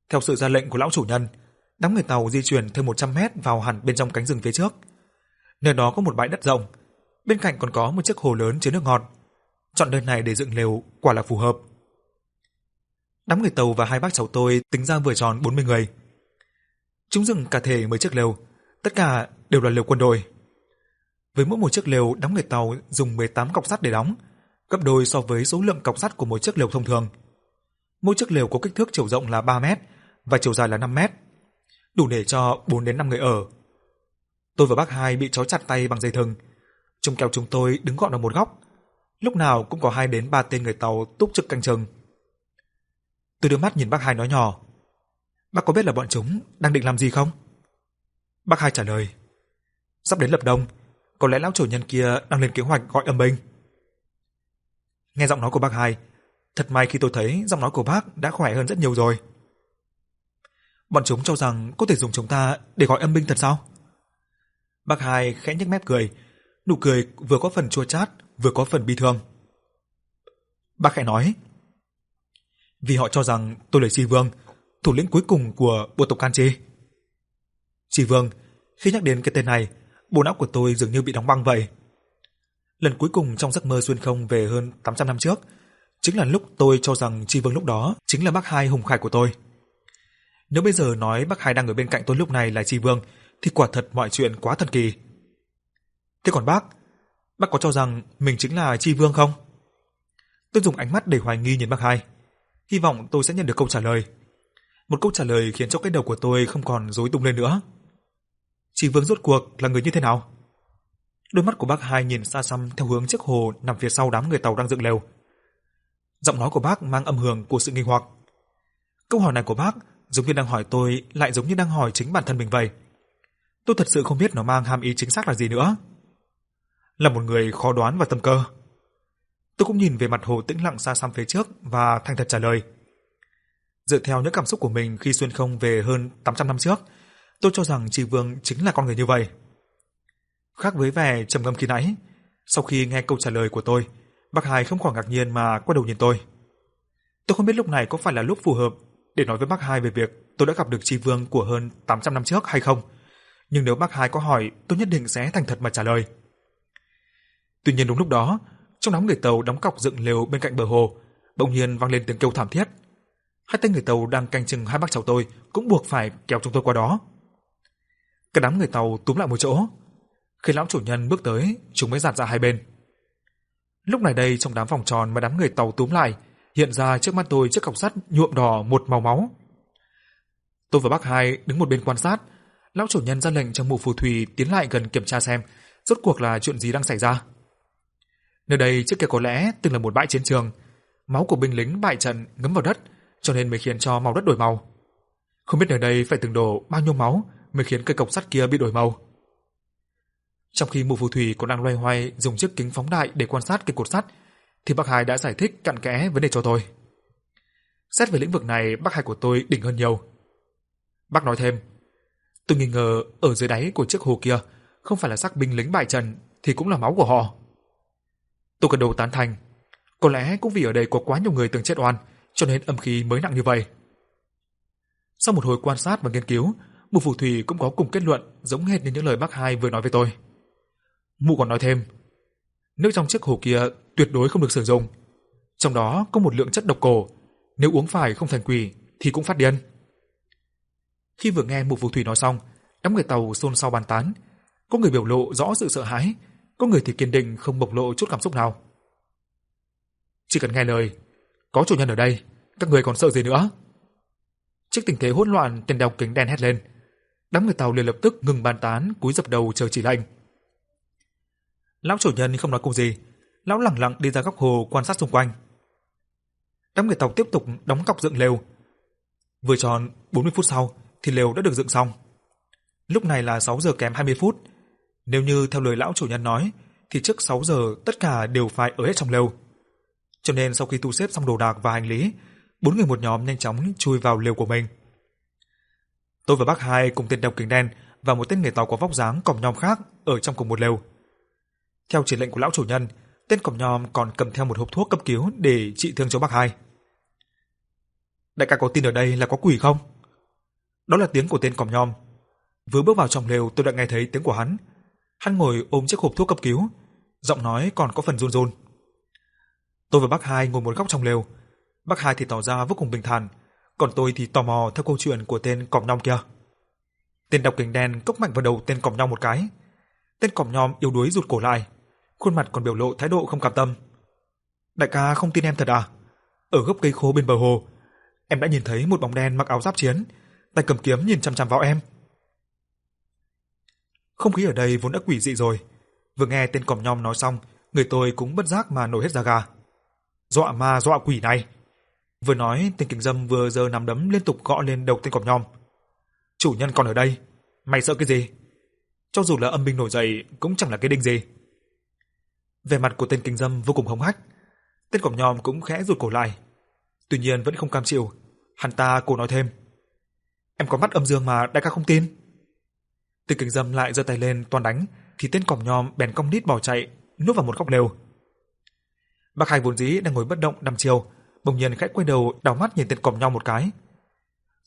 Theo sự ra lệnh của lão chủ nhân, đám người tàu di chuyển thêm 100 mét vào hẳn bên trong cánh rừng phía trước. Nơi đó có một bãi đất rộng, bên cạnh còn có một chiếc hồ lớn chứa nước ngọt. Chọn nơi này để dựng lều quả là phù hợp. Đám người tàu và hai bác cháu tôi tính ra vừa tròn 40 người. Chúng dựng cả thể 10 chiếc lều, tất cả đều là lều quân đội. Với mỗi một chiếc lều, đóng người tàu dùng 18 cọc sắt để đóng, gấp đôi so với số lượng cọc sắt của một chiếc lều thông thường. Mỗi chiếc lều có kích thước chiều rộng là 3 mét và chiều dài là 5 mét, đủ để cho 4 đến 5 người ở. Tôi và bác hai bị trói chặt tay bằng dây thừng, chúng kéo chúng tôi đứng gọn ở một góc. Lúc nào cũng có hai đến ba tên người tàu túc trực canh chừng. Tôi đưa mắt nhìn bác hai nói nhỏ. Bác có biết là bọn chúng đang định làm gì không? Bác hai trả lời. Sắp đến lập đông, có lẽ lão chủ nhân kia đang lên kế hoạch gọi âm binh. Nghe giọng nói của bác hai, thật may khi tôi thấy giọng nói của bác đã khỏe hơn rất nhiều rồi. Bọn chúng cho rằng có thể dùng chúng ta để gọi âm binh thật sao? Bác hai khẽ nhếch mép cười, nụ cười vừa có phần chua chát, vừa có phần bi thương. Bác khẽ nói, vì họ cho rằng tôi là Di Vương, thủ lĩnh cuối cùng của bộ tộc Can Chi. Chỉ Vương, khi nhắc đến cái tên này, bộ não của tôi dường như bị đóng băng vậy. Lần cuối cùng trong giấc mơ xuyên không về hơn 800 năm trước, chính là lúc tôi cho rằng Tri Vương lúc đó chính là bác hai hùng khải của tôi. Nếu bây giờ nói bác hai đang ở bên cạnh tôi lúc này là Tri Vương, thì quả thật mọi chuyện quá thần kỳ. Thế còn bác, bác có cho rằng mình chính là Tri Vương không? Tôi dùng ánh mắt đầy hoài nghi nhìn bác hai hy vọng tôi sẽ nhận được câu trả lời. Một câu trả lời khiến cho cái đầu của tôi không còn rối tung lên nữa chỉ Vương rốt cuộc là người như thế nào? Đôi mắt của bác hai nhìn xa xăm theo hướng chiếc hồ nằm phía sau đám người tàu đang dựng lều. Giọng nói của bác mang âm hưởng của sự nghi hoặc. Câu hỏi này của bác giống như đang hỏi tôi lại giống như đang hỏi chính bản thân mình vậy. Tôi thật sự không biết nó mang hàm ý chính xác là gì nữa. Là một người khó đoán và tâm cơ. Tôi cũng nhìn về mặt Hồ tĩnh lặng xa xăm phía trước và thành thật trả lời. Dựa theo những cảm xúc của mình khi xuyên không về hơn 800 năm trước, tôi cho rằng Trì Vương chính là con người như vậy. Khác với vẻ trầm ngâm khi nãy, sau khi nghe câu trả lời của tôi, bác hải không khỏi ngạc nhiên mà quay đầu nhìn tôi. Tôi không biết lúc này có phải là lúc phù hợp để nói với bác Hai về việc tôi đã gặp được Tri Vương của hơn 800 năm trước hay không. Nhưng nếu bác Hai có hỏi, tôi nhất định sẽ thành thật mà trả lời. Tuy nhiên đúng lúc đó, trong đám người tàu đóng cọc dựng lều bên cạnh bờ hồ, bỗng nhiên vang lên tiếng kêu thảm thiết. Hai tên người tàu đang canh chừng hai bác cháu tôi cũng buộc phải kéo chúng tôi qua đó. Cả đám người tàu túm lại một chỗ. Khi lão chủ nhân bước tới, chúng mới giạt ra hai bên. Lúc này đây trong đám vòng tròn mà đám người tàu túm lại, hiện ra trước mắt tôi chiếc cọc sắt nhuộm đỏ một màu máu. Tôi và bác hai đứng một bên quan sát, lão chủ nhân ra lệnh cho mụ phù thủy tiến lại gần kiểm tra xem rốt cuộc là chuyện gì đang xảy ra. Nơi đây trước kia có lẽ từng là một bãi chiến trường, máu của binh lính bại trận ngấm vào đất, cho nên mới khiến cho màu đất đổi màu. Không biết nơi đây phải từng đổ bao nhiêu máu mới khiến cây cọc sắt kia bị đổi màu. Trong khi mụ phù thủy còn đang loay hoay dùng chiếc kính phóng đại để quan sát cây cột sắt, thì bác Hai đã giải thích cặn kẽ vấn đề cho tôi. Xét về lĩnh vực này, bác Hai của tôi đỉnh hơn nhiều. Bác nói thêm, tôi nghi ngờ ở dưới đáy của chiếc hồ kia không phải là xác binh lính bại trận thì cũng là máu của họ. Tôi gật đầu tán thành, có lẽ cũng vì ở đây có quá nhiều người từng chết oan, cho nên âm khí mới nặng như vậy. Sau một hồi quan sát và nghiên cứu, Mụ phù thủy cũng có cùng kết luận giống hệt như những lời bác hai vừa nói với tôi. Mụ còn nói thêm, nước trong chiếc hồ kia tuyệt đối không được sử dụng. Trong đó có một lượng chất độc cổ, nếu uống phải không thành quỷ thì cũng phát điên. Khi vừa nghe mụ phù thủy nói xong, đám người tàu xôn xao bàn tán, có người biểu lộ rõ sự sợ hãi, có người thì kiên định không bộc lộ chút cảm xúc nào. Chỉ cần nghe lời, có chủ nhân ở đây, các người còn sợ gì nữa? Trước tình thế hỗn loạn, tên đeo kính đen hét lên. Đám người tàu liền lập tức ngừng bàn tán, cúi dập đầu chờ chỉ lệnh. Lão chủ nhân không nói câu gì, lão lặng lặng đi ra góc hồ quan sát xung quanh. Đám người tàu tiếp tục đóng cọc dựng lều. Vừa tròn 40 phút sau thì lều đã được dựng xong. Lúc này là 6 giờ kém 20 phút. Nếu như theo lời lão chủ nhân nói thì trước 6 giờ tất cả đều phải ở hết trong lều. Cho nên sau khi thu xếp xong đồ đạc và hành lý, bốn người một nhóm nhanh chóng chui vào lều của mình. Tôi và bác hai cùng tên đeo kính đen và một tên người tàu có vóc dáng còm nhom khác ở trong cùng một lều. Theo chỉ lệnh của lão chủ nhân, tên còm nhom còn cầm theo một hộp thuốc cấp cứu để trị thương cho bác hai. Đại ca có tin ở đây là có quỷ không? Đó là tiếng của tên còm nhom. Vừa bước vào trong lều tôi đã nghe thấy tiếng của hắn. Hắn ngồi ôm chiếc hộp thuốc cấp cứu, giọng nói còn có phần run run. Tôi và bác hai ngồi một góc trong lều. Bác hai thì tỏ ra vô cùng bình thản, còn tôi thì tò mò theo câu chuyện của tên cọp nhom kia. Tên đọc kính đen cốc mạnh vào đầu tên cọp nhom một cái. Tên cọp nhom yếu đuối rụt cổ lại, khuôn mặt còn biểu lộ thái độ không cảm tâm. Đại ca không tin em thật à? Ở gốc cây khô bên bờ hồ, em đã nhìn thấy một bóng đen mặc áo giáp chiến, tay cầm kiếm nhìn chằm chằm vào em. Không khí ở đây vốn đã quỷ dị rồi. Vừa nghe tên cọp nhom nói xong, người tôi cũng bất giác mà nổi hết da gà. Dọa ma dọa quỷ này, Vừa nói, tên Kình dâm vừa giơ nắm đấm liên tục gõ lên đầu tên cọp nhom. Chủ nhân còn ở đây, mày sợ cái gì? Cho dù là âm binh nổi dậy cũng chẳng là cái đinh gì. Vẻ mặt của tên Kình dâm vô cùng hống hách. Tên cọp nhom cũng khẽ rụt cổ lại. Tuy nhiên vẫn không cam chịu, hắn ta cố nói thêm. Em có mắt âm dương mà đại ca không tin. Tên Kình dâm lại giơ tay lên toàn đánh, thì tên cọp nhom bèn cong nít bỏ chạy, núp vào một góc lều. Bác Hai vốn dĩ đang ngồi bất động đăm chiều, bỗng nhiên khẽ quay đầu đảo mắt nhìn tên cọp nhau một cái.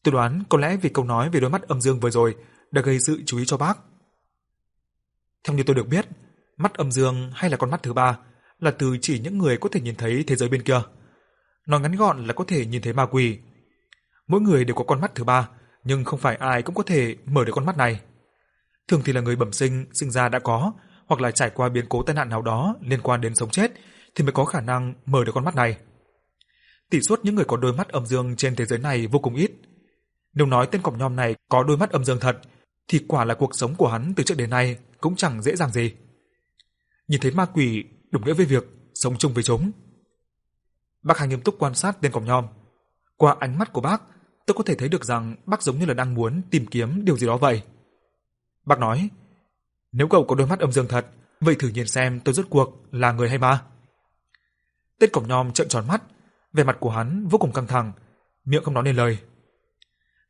Tôi đoán có lẽ vì câu nói về đôi mắt âm dương vừa rồi đã gây sự chú ý cho bác. Theo như tôi được biết, mắt âm dương hay là con mắt thứ ba là từ chỉ những người có thể nhìn thấy thế giới bên kia. Nói ngắn gọn là có thể nhìn thấy ma quỷ. Mỗi người đều có con mắt thứ ba, nhưng không phải ai cũng có thể mở được con mắt này. Thường thì là người bẩm sinh, sinh ra đã có, hoặc là trải qua biến cố tai nạn nào đó liên quan đến sống chết thì mới có khả năng mở được con mắt này tỷ suất những người có đôi mắt âm dương trên thế giới này vô cùng ít. Nếu nói tên cọp nhom này có đôi mắt âm dương thật, thì quả là cuộc sống của hắn từ trước đến nay cũng chẳng dễ dàng gì. Nhìn thấy ma quỷ đồng nghĩa với việc sống chung với chúng. Bác Hai nghiêm túc quan sát tên cọp nhom. Qua ánh mắt của bác, tôi có thể thấy được rằng bác giống như là đang muốn tìm kiếm điều gì đó vậy. Bác nói, nếu cậu có đôi mắt âm dương thật, vậy thử nhìn xem tôi rốt cuộc là người hay ma. Tên cọp nhom trợn tròn mắt, vẻ mặt của hắn vô cùng căng thẳng, miệng không nói nên lời.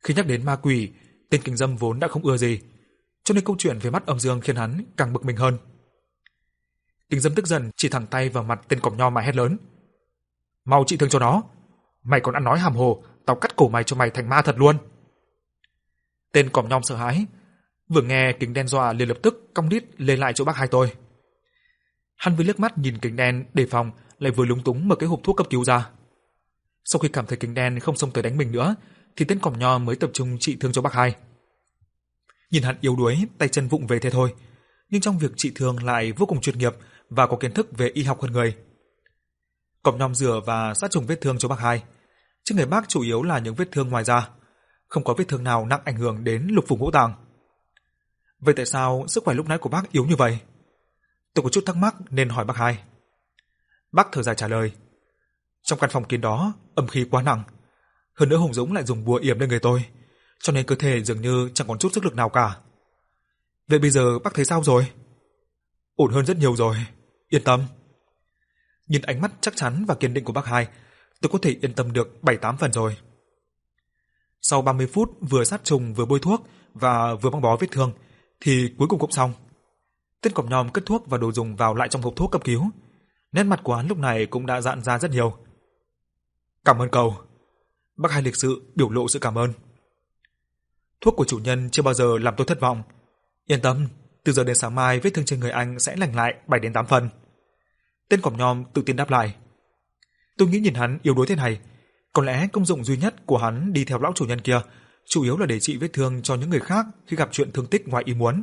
Khi nhắc đến ma quỷ, tên kinh dâm vốn đã không ưa gì, cho nên câu chuyện về mắt âm dương khiến hắn càng bực mình hơn. Kinh dâm tức giận chỉ thẳng tay vào mặt tên cọp nho mà hét lớn. Mau trị thương cho nó, mày còn ăn nói hàm hồ, tao cắt cổ mày cho mày thành ma thật luôn. Tên cọp nhom sợ hãi, vừa nghe kính đen dọa liền lập tức cong đít lên lại chỗ bác hai tôi. Hắn vừa liếc mắt nhìn kính đen đề phòng, lại vừa lúng túng mở cái hộp thuốc cấp cứu ra. Sau khi cảm thấy kính đen không xông tới đánh mình nữa, thì tên cỏm nho mới tập trung trị thương cho bác hai. Nhìn hắn yếu đuối, tay chân vụng về thế thôi, nhưng trong việc trị thương lại vô cùng chuyên nghiệp và có kiến thức về y học hơn người. cỏm nhom rửa và sát trùng vết thương cho bác hai. Trên người bác chủ yếu là những vết thương ngoài da, không có vết thương nào nặng ảnh hưởng đến lục phủ ngũ tạng. Vậy tại sao sức khỏe lúc nãy của bác yếu như vậy? Tôi có chút thắc mắc nên hỏi bác hai. Bác thở dài trả lời. Trong căn phòng kín đó, âm khí quá nặng. Hơn nữa Hùng Dũng lại dùng bùa yểm lên người tôi, cho nên cơ thể dường như chẳng còn chút sức lực nào cả. Vậy bây giờ bác thấy sao rồi? Ổn hơn rất nhiều rồi, yên tâm. Nhìn ánh mắt chắc chắn và kiên định của bác hai, tôi có thể yên tâm được 7-8 phần rồi. Sau 30 phút vừa sát trùng vừa bôi thuốc và vừa băng bó vết thương thì cuối cùng cũng xong. Tên cọp nhòm cất thuốc và đồ dùng vào lại trong hộp thuốc cấp cứu. Nét mặt của hắn lúc này cũng đã giãn ra rất nhiều. Cảm ơn cậu. Bác hai lịch sự biểu lộ sự cảm ơn. Thuốc của chủ nhân chưa bao giờ làm tôi thất vọng. Yên tâm, từ giờ đến sáng mai vết thương trên người anh sẽ lành lại 7 đến 8 phần. Tên cọp nhom tự tin đáp lại. Tôi nghĩ nhìn hắn yếu đuối thế này, có lẽ công dụng duy nhất của hắn đi theo lão chủ nhân kia chủ yếu là để trị vết thương cho những người khác khi gặp chuyện thương tích ngoài ý muốn.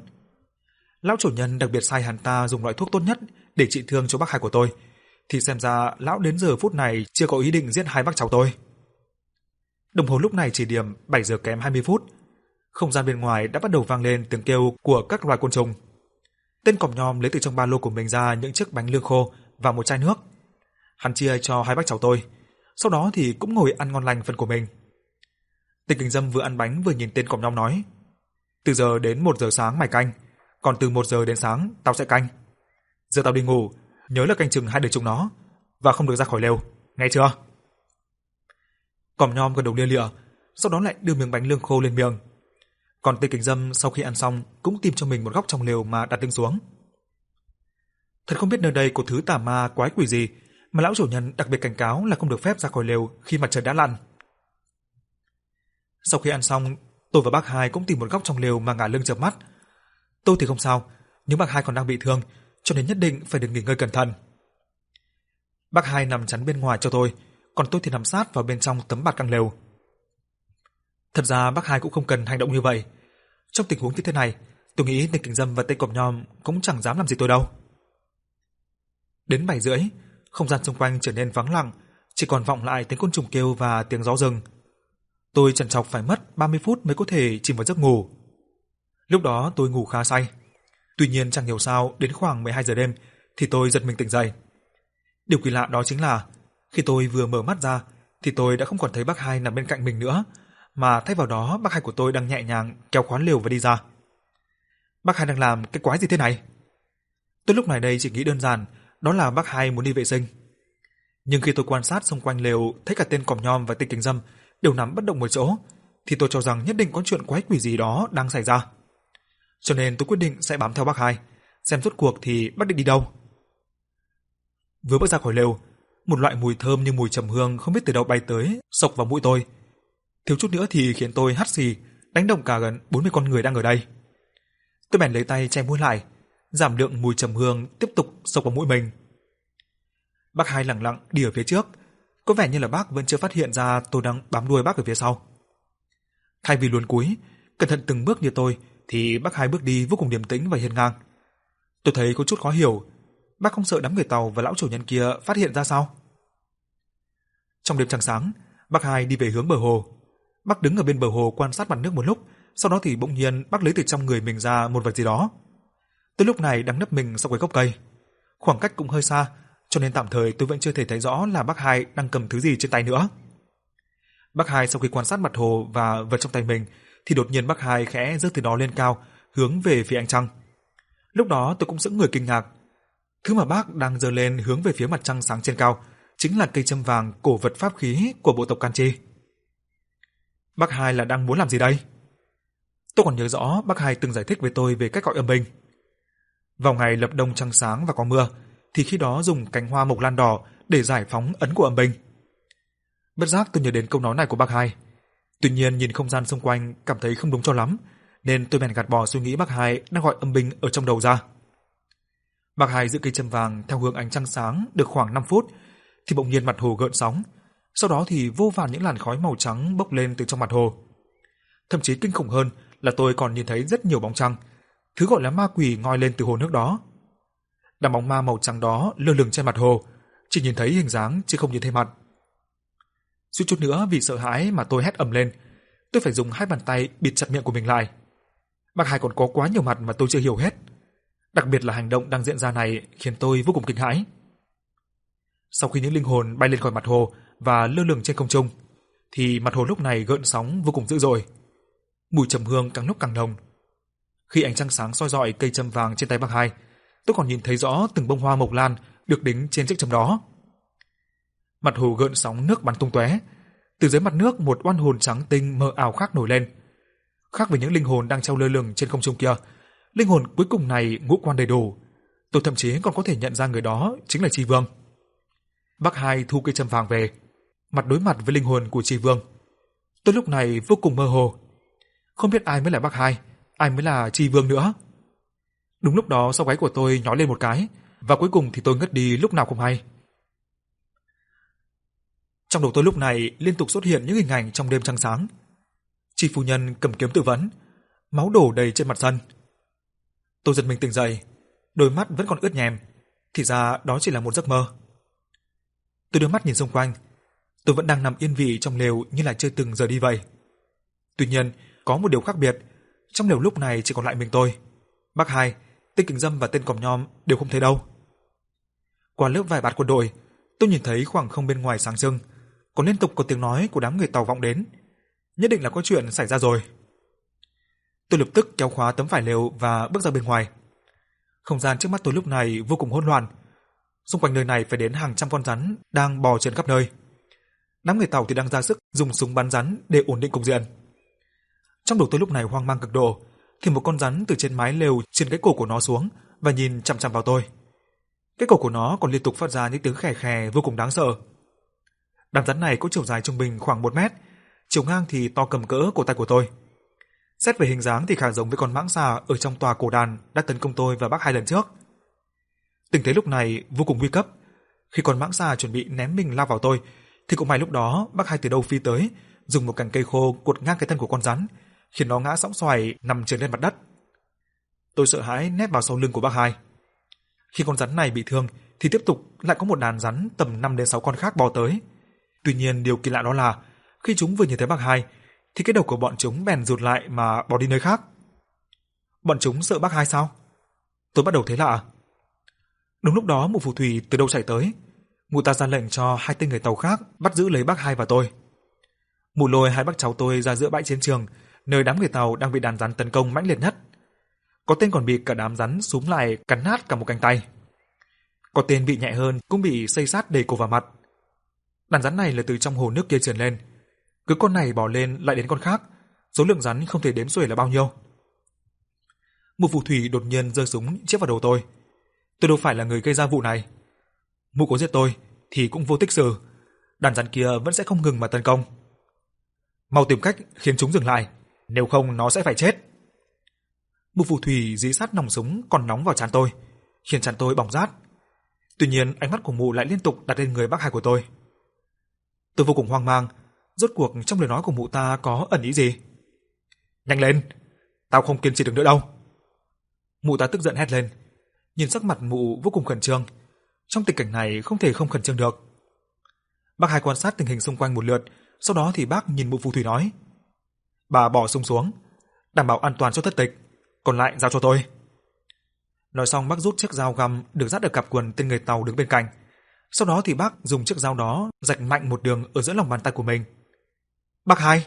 Lão chủ nhân đặc biệt sai hắn ta dùng loại thuốc tốt nhất để trị thương cho bác hai của tôi, thì xem ra lão đến giờ phút này chưa có ý định giết hai bác cháu tôi. Đồng hồ lúc này chỉ điểm 7 giờ kém 20 phút. Không gian bên ngoài đã bắt đầu vang lên tiếng kêu của các loài côn trùng. Tên cọp nhom lấy từ trong ba lô của mình ra những chiếc bánh lương khô và một chai nước. Hắn chia cho hai bác cháu tôi, sau đó thì cũng ngồi ăn ngon lành phần của mình. Tịch Kình Dâm vừa ăn bánh vừa nhìn tên cọp nhom nói: "Từ giờ đến 1 giờ sáng mày canh, còn từ 1 giờ đến sáng tao sẽ canh. Giờ tao đi ngủ, nhớ là canh chừng hai đứa chúng nó và không được ra khỏi lều, nghe chưa?" Cọp nhom gật đầu lia lịa, sau đó lại đưa miếng bánh lương khô lên miệng. Còn Tây Kình Dâm sau khi ăn xong cũng tìm cho mình một góc trong lều mà đặt lưng xuống. Thật không biết nơi đây có thứ tà ma quái quỷ gì mà lão chủ nhân đặc biệt cảnh cáo là không được phép ra khỏi lều khi mặt trời đã lặn. Sau khi ăn xong, tôi và bác hai cũng tìm một góc trong lều mà ngả lưng chợp mắt. Tôi thì không sao, nhưng bác hai còn đang bị thương, cho nên nhất định phải được nghỉ ngơi cẩn thận. Bác hai nằm chắn bên ngoài cho tôi, còn tôi thì nằm sát vào bên trong tấm bạt căng lều. Thật ra bác hai cũng không cần hành động như vậy. Trong tình huống như thế này, tôi nghĩ Tịch Kình Dâm và Tây Cọp Nhom cũng chẳng dám làm gì tôi đâu. Đến 7 rưỡi, không gian xung quanh trở nên vắng lặng, chỉ còn vọng lại tiếng côn trùng kêu và tiếng gió rừng. Tôi chần chọc phải mất 30 phút mới có thể chìm vào giấc ngủ. Lúc đó tôi ngủ khá say. Tuy nhiên chẳng hiểu sao đến khoảng 12 giờ đêm thì tôi giật mình tỉnh dậy. Điều kỳ lạ đó chính là khi tôi vừa mở mắt ra thì tôi đã không còn thấy bác hai nằm bên cạnh mình nữa, mà thay vào đó bác hai của tôi đang nhẹ nhàng kéo khóa lều và đi ra. Bác hai đang làm cái quái gì thế này? Tôi lúc này đây chỉ nghĩ đơn giản, đó là bác hai muốn đi vệ sinh. Nhưng khi tôi quan sát xung quanh lều, thấy cả tên còm nhom và tên kính dâm đều nằm bất động một chỗ, thì tôi cho rằng nhất định có chuyện quái quỷ gì đó đang xảy ra. Cho nên tôi quyết định sẽ bám theo bác hai, xem rốt cuộc thì bác định đi đâu. Vừa bước ra khỏi lều, một loại mùi thơm như mùi trầm hương không biết từ đâu bay tới, sộc vào mũi tôi. Thiếu chút nữa thì khiến tôi hắt xì, đánh động cả gần 40 con người đang ở đây. Tôi bèn lấy tay che mũi lại, giảm lượng mùi trầm hương tiếp tục sộc vào mũi mình. Bác hai lặng lặng đi ở phía trước, có vẻ như là bác vẫn chưa phát hiện ra tôi đang bám đuôi bác ở phía sau. Thay vì luồn cúi, cẩn thận từng bước như tôi, thì bác hai bước đi vô cùng điềm tĩnh và hiền ngang. Tôi thấy có chút khó hiểu, bác không sợ đám người tàu và lão chủ nhân kia phát hiện ra sao? Trong đêm trăng sáng, bác hai đi về hướng bờ hồ. Bác đứng ở bên bờ hồ quan sát mặt nước một lúc, sau đó thì bỗng nhiên bác lấy từ trong người mình ra một vật gì đó. tôi lúc này đang nấp mình sau cái gốc cây. Khoảng cách cũng hơi xa, cho nên tạm thời tôi vẫn chưa thể thấy rõ là bác hai đang cầm thứ gì trên tay nữa. Bác hai sau khi quan sát mặt hồ và vật trong tay mình thì đột nhiên bác hai khẽ giơ từ đó lên cao, hướng về phía ánh trăng. Lúc đó tôi cũng sững người kinh ngạc. Thứ mà bác đang giơ lên hướng về phía mặt trăng sáng trên cao chính là cây châm vàng cổ vật pháp khí của bộ tộc Canchi. Bác hai là đang muốn làm gì đây? Tôi còn nhớ rõ bác hai từng giải thích với tôi về cách gọi âm binh. Vào ngày lập đông trăng sáng và có mưa, thì khi đó dùng cánh hoa mộc lan đỏ để giải phóng ấn của âm binh. Bất giác tôi nhớ đến câu nói này của bác hai. Tuy nhiên nhìn không gian xung quanh cảm thấy không đúng cho lắm, nên tôi bèn gạt bỏ suy nghĩ Bắc Hải đang gọi âm binh ở trong đầu ra. Bắc Hải giữ cây châm vàng theo hướng ánh trăng sáng được khoảng 5 phút, thì bỗng nhiên mặt hồ gợn sóng, sau đó thì vô vàn những làn khói màu trắng bốc lên từ trong mặt hồ. Thậm chí kinh khủng hơn là tôi còn nhìn thấy rất nhiều bóng trăng, thứ gọi là ma quỷ ngoi lên từ hồ nước đó. Đám bóng ma màu trắng đó lơ lửng trên mặt hồ, chỉ nhìn thấy hình dáng chứ không nhìn thấy mặt. Suýt chút nữa vì sợ hãi mà tôi hét ầm lên, tôi phải dùng hai bàn tay bịt chặt miệng của mình lại. Bác Hải còn có quá nhiều mặt mà tôi chưa hiểu hết. Đặc biệt là hành động đang diễn ra này khiến tôi vô cùng kinh hãi. Sau khi những linh hồn bay lên khỏi mặt hồ và lơ lửng trên không trung, thì mặt hồ lúc này gợn sóng vô cùng dữ dội. Mùi trầm hương càng lúc càng nồng. Khi ánh trăng sáng soi rọi cây châm vàng trên tay bác Hai, tôi còn nhìn thấy rõ từng bông hoa mộc lan được đính trên chiếc châm đó. Mặt hồ gợn sóng nước bắn tung tóe, từ dưới mặt nước một oan hồn trắng tinh mơ ảo khác nổi lên. Khác với những linh hồn đang treo lơ lửng trên không trung kia, linh hồn cuối cùng này ngũ quan đầy đủ, tôi thậm chí còn có thể nhận ra người đó chính là Tri Vương. Bác Hai thu cây châm vàng về, mặt đối mặt với linh hồn của Tri Vương. Tôi lúc này vô cùng mơ hồ, không biết ai mới là bác Hai, ai mới là Tri Vương nữa. Đúng lúc đó sau gáy của tôi nhói lên một cái, và cuối cùng thì tôi ngất đi lúc nào không hay. Trong đầu tôi lúc này liên tục xuất hiện những hình ảnh trong đêm trăng sáng. chị phu nhân cầm kiếm tự vấn, máu đổ đầy trên mặt sân. Tôi giật mình tỉnh dậy, đôi mắt vẫn còn ướt nhèm, thì ra đó chỉ là một giấc mơ. Tôi đưa mắt nhìn xung quanh, tôi vẫn đang nằm yên vị trong lều như là chưa từng rời đi vậy. Tuy nhiên, có một điều khác biệt, trong lều lúc này chỉ còn lại mình tôi. Bác hai, tên kình dâm và tên còm nhom đều không thấy đâu. Qua lớp vài bạt quân đội, tôi nhìn thấy khoảng không bên ngoài sáng trưng, còn liên tục có tiếng nói của đám người tàu vọng đến. Nhất định là có chuyện xảy ra rồi. Tôi lập tức kéo khóa tấm vải lều và bước ra bên ngoài. Không gian trước mắt tôi lúc này vô cùng hỗn loạn. Xung quanh nơi này phải đến hàng trăm con rắn đang bò trên khắp nơi. Đám người tàu thì đang ra sức dùng súng bắn rắn để ổn định cục diện. Trong đầu tôi lúc này hoang mang cực độ, thì một con rắn từ trên mái lều trên cái cổ của nó xuống và nhìn chằm chằm vào tôi. Cái cổ của nó còn liên tục phát ra những tiếng khè khè vô cùng đáng sợ. Đám rắn này có chiều dài trung bình khoảng 1 mét, chiều ngang thì to cầm cỡ cổ tay của tôi. Xét về hình dáng thì khá giống với con mãng xà ở trong tòa cổ đàn đã tấn công tôi và bác hai lần trước. Tình thế lúc này vô cùng nguy cấp. Khi con mãng xà chuẩn bị ném mình lao vào tôi, thì cũng may lúc đó bác hai từ đâu phi tới, dùng một cành cây khô cột ngang cái thân của con rắn, khiến nó ngã sóng xoài nằm trên lên mặt đất. Tôi sợ hãi nép vào sau lưng của bác hai. Khi con rắn này bị thương thì tiếp tục lại có một đàn rắn tầm 5 đến 6 con khác bò tới. Tuy nhiên điều kỳ lạ đó là khi chúng vừa nhìn thấy bác hai thì cái đầu của bọn chúng bèn rụt lại mà bỏ đi nơi khác. Bọn chúng sợ bác hai sao? Tôi bắt đầu thấy lạ. Đúng lúc đó một phù thủy từ đâu chạy tới. Mụ ta ra lệnh cho hai tên người tàu khác bắt giữ lấy bác hai và tôi. Mụ lôi hai bác cháu tôi ra giữa bãi chiến trường, nơi đám người tàu đang bị đàn rắn tấn công mãnh liệt nhất. Có tên còn bị cả đám rắn súm lại cắn nát cả một cánh tay. Có tên bị nhẹ hơn cũng bị xây sát đầy cổ vào mặt. Đàn rắn này là từ trong hồ nước kia trườn lên. Cứ con này bỏ lên lại đến con khác, số lượng rắn không thể đếm xuể là bao nhiêu. Một phù thủy đột nhiên giơ súng chĩa vào đầu tôi. Tôi đâu phải là người gây ra vụ này. Mụ có giết tôi thì cũng vô tích sự. Đàn rắn kia vẫn sẽ không ngừng mà tấn công. Mau tìm cách khiến chúng dừng lại, nếu không nó sẽ phải chết. Một phù thủy dí sát nòng súng còn nóng vào trán tôi, khiến trán tôi bỏng rát. Tuy nhiên, ánh mắt của mụ lại liên tục đặt lên người bác hai của tôi. Tôi vô cùng hoang mang, rốt cuộc trong lời nói của mụ ta có ẩn ý gì? Nhanh lên, tao không kiên trì được nữa đâu. Mụ ta tức giận hét lên, nhìn sắc mặt mụ vô cùng khẩn trương. Trong tình cảnh này không thể không khẩn trương được. Bác hai quan sát tình hình xung quanh một lượt, sau đó thì bác nhìn mụ phù thủy nói: "Bà bỏ sung xuống, đảm bảo an toàn cho thất tịch, còn lại giao cho tôi." Nói xong bác rút chiếc dao găm được dắt ở cặp quần tên người tàu đứng bên cạnh, sau đó thì bác dùng chiếc dao đó rạch mạnh một đường ở giữa lòng bàn tay của mình. Bác hai.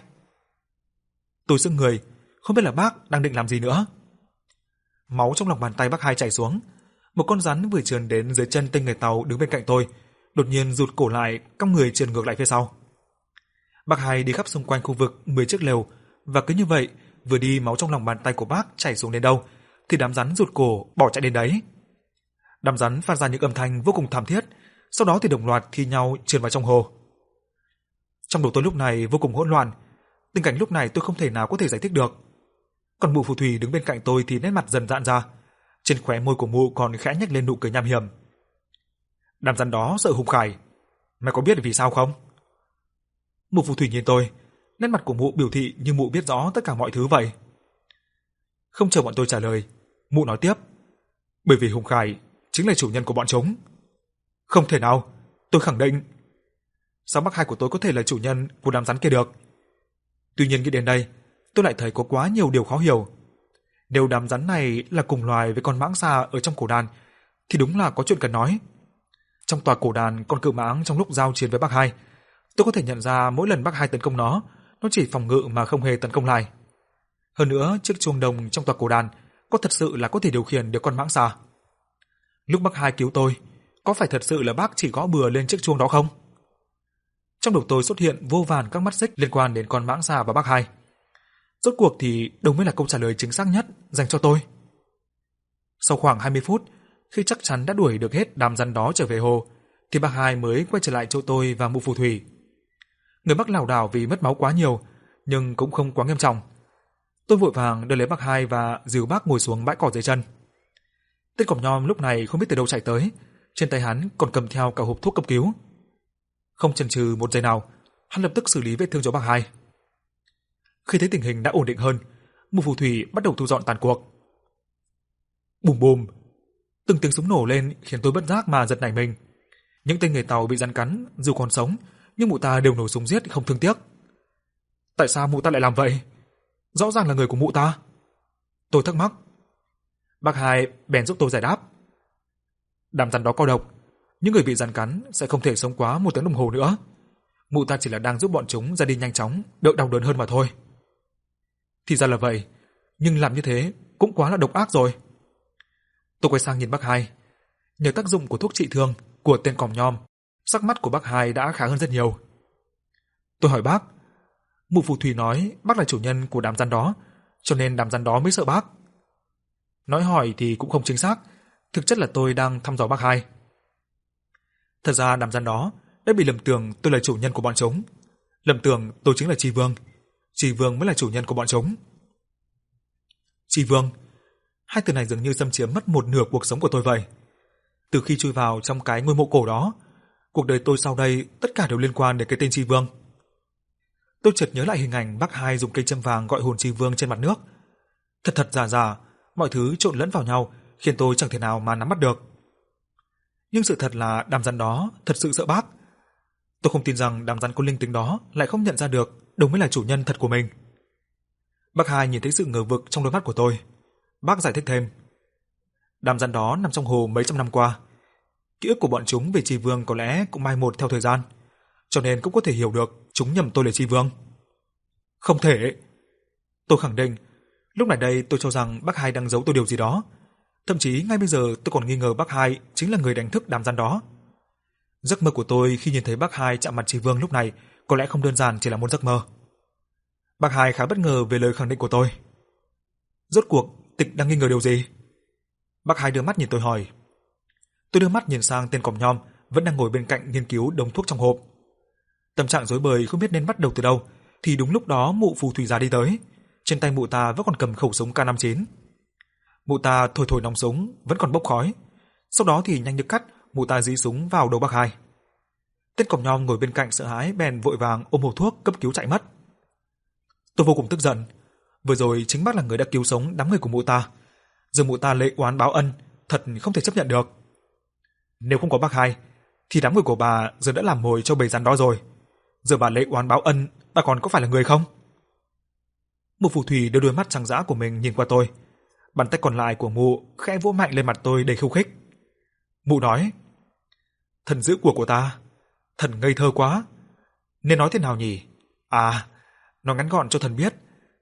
Tôi sững người, không biết là bác đang định làm gì nữa. Máu trong lòng bàn tay bác hai chảy xuống. Một con rắn vừa trườn đến dưới chân tinh người tàu đứng bên cạnh tôi, đột nhiên rụt cổ lại, cong người trườn ngược lại phía sau. Bác hai đi khắp xung quanh khu vực 10 chiếc lều và cứ như vậy, vừa đi máu trong lòng bàn tay của bác chảy xuống đến đâu thì đám rắn rụt cổ bỏ chạy đến đấy. Đám rắn phát ra những âm thanh vô cùng thảm thiết, sau đó thì đồng loạt thi nhau trườn vào trong hồ. Trong đầu tôi lúc này vô cùng hỗn loạn, tình cảnh lúc này tôi không thể nào có thể giải thích được. Còn mụ phù thủy đứng bên cạnh tôi thì nét mặt dần giãn ra, trên khóe môi của mụ còn khẽ nhếch lên nụ cười nham hiểm. Đám rắn đó sợ hùng khải, mày có biết vì sao không? Mụ phù thủy nhìn tôi, nét mặt của mụ biểu thị như mụ biết rõ tất cả mọi thứ vậy. Không chờ bọn tôi trả lời, mụ nói tiếp, bởi vì Hùng Khải chính là chủ nhân của bọn chúng. Không thể nào, tôi khẳng định. Sao Bắc hai của tôi có thể là chủ nhân của đám rắn kia được? Tuy nhiên nghĩ đến đây, tôi lại thấy có quá nhiều điều khó hiểu. Nếu đám rắn này là cùng loài với con mãng xà ở trong cổ đàn, thì đúng là có chuyện cần nói. Trong tòa cổ đàn, con cự mãng trong lúc giao chiến với Bắc hai, tôi có thể nhận ra mỗi lần Bắc hai tấn công nó, nó chỉ phòng ngự mà không hề tấn công lại. Hơn nữa, chiếc chuông đồng trong tòa cổ đàn có thật sự là có thể điều khiển được con mãng xà. Lúc Bắc hai cứu tôi, có phải thật sự là bác chỉ gõ bừa lên chiếc chuông đó không? Trong đầu tôi xuất hiện vô vàn các mắt xích liên quan đến con mãng xà và bác hai. Rốt cuộc thì đâu mới là câu trả lời chính xác nhất dành cho tôi. Sau khoảng 20 phút, khi chắc chắn đã đuổi được hết đám rắn đó trở về hồ, thì bác hai mới quay trở lại chỗ tôi và mụ phù thủy. Người bác lảo đảo vì mất máu quá nhiều, nhưng cũng không quá nghiêm trọng. Tôi vội vàng đưa lấy bác hai và dìu bác ngồi xuống bãi cỏ dưới chân. Tên cọp nhom lúc này không biết từ đâu chạy tới, trên tay hắn còn cầm theo cả hộp thuốc cấp cứu. Không chần chừ một giây nào, hắn lập tức xử lý vết thương cho bạc hai. Khi thấy tình hình đã ổn định hơn, một phù thủy bắt đầu thu dọn tàn cuộc. Bùm bùm, từng tiếng súng nổ lên khiến tôi bất giác mà giật nảy mình. Những tên người tàu bị rắn cắn, dù còn sống, nhưng mụ ta đều nổ súng giết không thương tiếc. Tại sao mụ ta lại làm vậy? Rõ ràng là người của mụ ta. Tôi thắc mắc. Bác hai bèn giúp tôi giải đáp. Đám rắn đó có độc, những người bị rắn cắn sẽ không thể sống quá một tiếng đồng hồ nữa. Mụ ta chỉ là đang giúp bọn chúng ra đi nhanh chóng, đỡ đau đớn hơn mà thôi. Thì ra là vậy, nhưng làm như thế cũng quá là độc ác rồi. Tôi quay sang nhìn bác hai. Nhờ tác dụng của thuốc trị thương của tên còm nhom, sắc mắt của bác hai đã khá hơn rất nhiều. Tôi hỏi bác, mụ phù thủy nói bác là chủ nhân của đám rắn đó, cho nên đám rắn đó mới sợ bác. Nói hỏi thì cũng không chính xác, thực chất là tôi đang thăm dò bác hai. Thật ra đám gian đó đã bị lầm tưởng tôi là chủ nhân của bọn chúng. Lầm tưởng tôi chính là Trì Vương. Trì Vương mới là chủ nhân của bọn chúng. Trì Vương, hai từ này dường như xâm chiếm mất một nửa cuộc sống của tôi vậy. Từ khi chui vào trong cái ngôi mộ cổ đó, cuộc đời tôi sau đây tất cả đều liên quan đến cái tên Trì Vương. Tôi chợt nhớ lại hình ảnh bác hai dùng cây châm vàng gọi hồn Trì Vương trên mặt nước. Thật thật giả giả, mọi thứ trộn lẫn vào nhau khiến tôi chẳng thể nào mà nắm bắt được. Nhưng sự thật là đám rắn đó thật sự sợ bác. Tôi không tin rằng đám rắn có linh tính đó lại không nhận ra được đúng mới là chủ nhân thật của mình. Bác hai nhìn thấy sự ngờ vực trong đôi mắt của tôi. Bác giải thích thêm. Đám rắn đó nằm trong hồ mấy trăm năm qua. Ký ức của bọn chúng về Tri Vương có lẽ cũng mai một theo thời gian, cho nên cũng có thể hiểu được chúng nhầm tôi là Tri Vương. Không thể. Tôi khẳng định, lúc này đây tôi cho rằng bác hai đang giấu tôi điều gì đó. Thậm chí ngay bây giờ tôi còn nghi ngờ bác hai chính là người đánh thức đám gian đó. Giấc mơ của tôi khi nhìn thấy bác hai chạm mặt trì Vương lúc này có lẽ không đơn giản chỉ là một giấc mơ. Bác hai khá bất ngờ về lời khẳng định của tôi. Rốt cuộc, tịch đang nghi ngờ điều gì? Bác hai đưa mắt nhìn tôi hỏi. Tôi đưa mắt nhìn sang tên còm nhom vẫn đang ngồi bên cạnh nghiên cứu đống thuốc trong hộp. Tâm trạng rối bời không biết nên bắt đầu từ đâu, thì đúng lúc đó mụ phù thủy già đi tới. Trên tay mụ ta vẫn còn cầm khẩu súng K59. Mụ ta thổi thổi nòng súng, vẫn còn bốc khói. Sau đó thì nhanh như cắt, mụ ta dí súng vào đầu bác hai. Tên còm nhom ngồi bên cạnh sợ hãi bèn vội vàng ôm hộp thuốc cấp cứu chạy mất. Tôi vô cùng tức giận. Vừa rồi chính bác là người đã cứu sống đám người của mụ ta. Giờ mụ ta lệ oán báo ân, thật không thể chấp nhận được. Nếu không có bác hai, thì đám người của bà giờ đã làm mồi cho bầy rắn đó rồi. Giờ bà lệ oán báo ân, bà còn có phải là người không? Một phù thủy đưa đôi mắt trắng dã của mình nhìn qua tôi. Bàn tay còn lại của mụ khẽ vỗ mạnh lên mặt tôi đầy khiêu khích. Mụ nói, Thần giữ của của ta, thần ngây thơ quá. Nên nói thế nào nhỉ? À, nói ngắn gọn cho thần biết,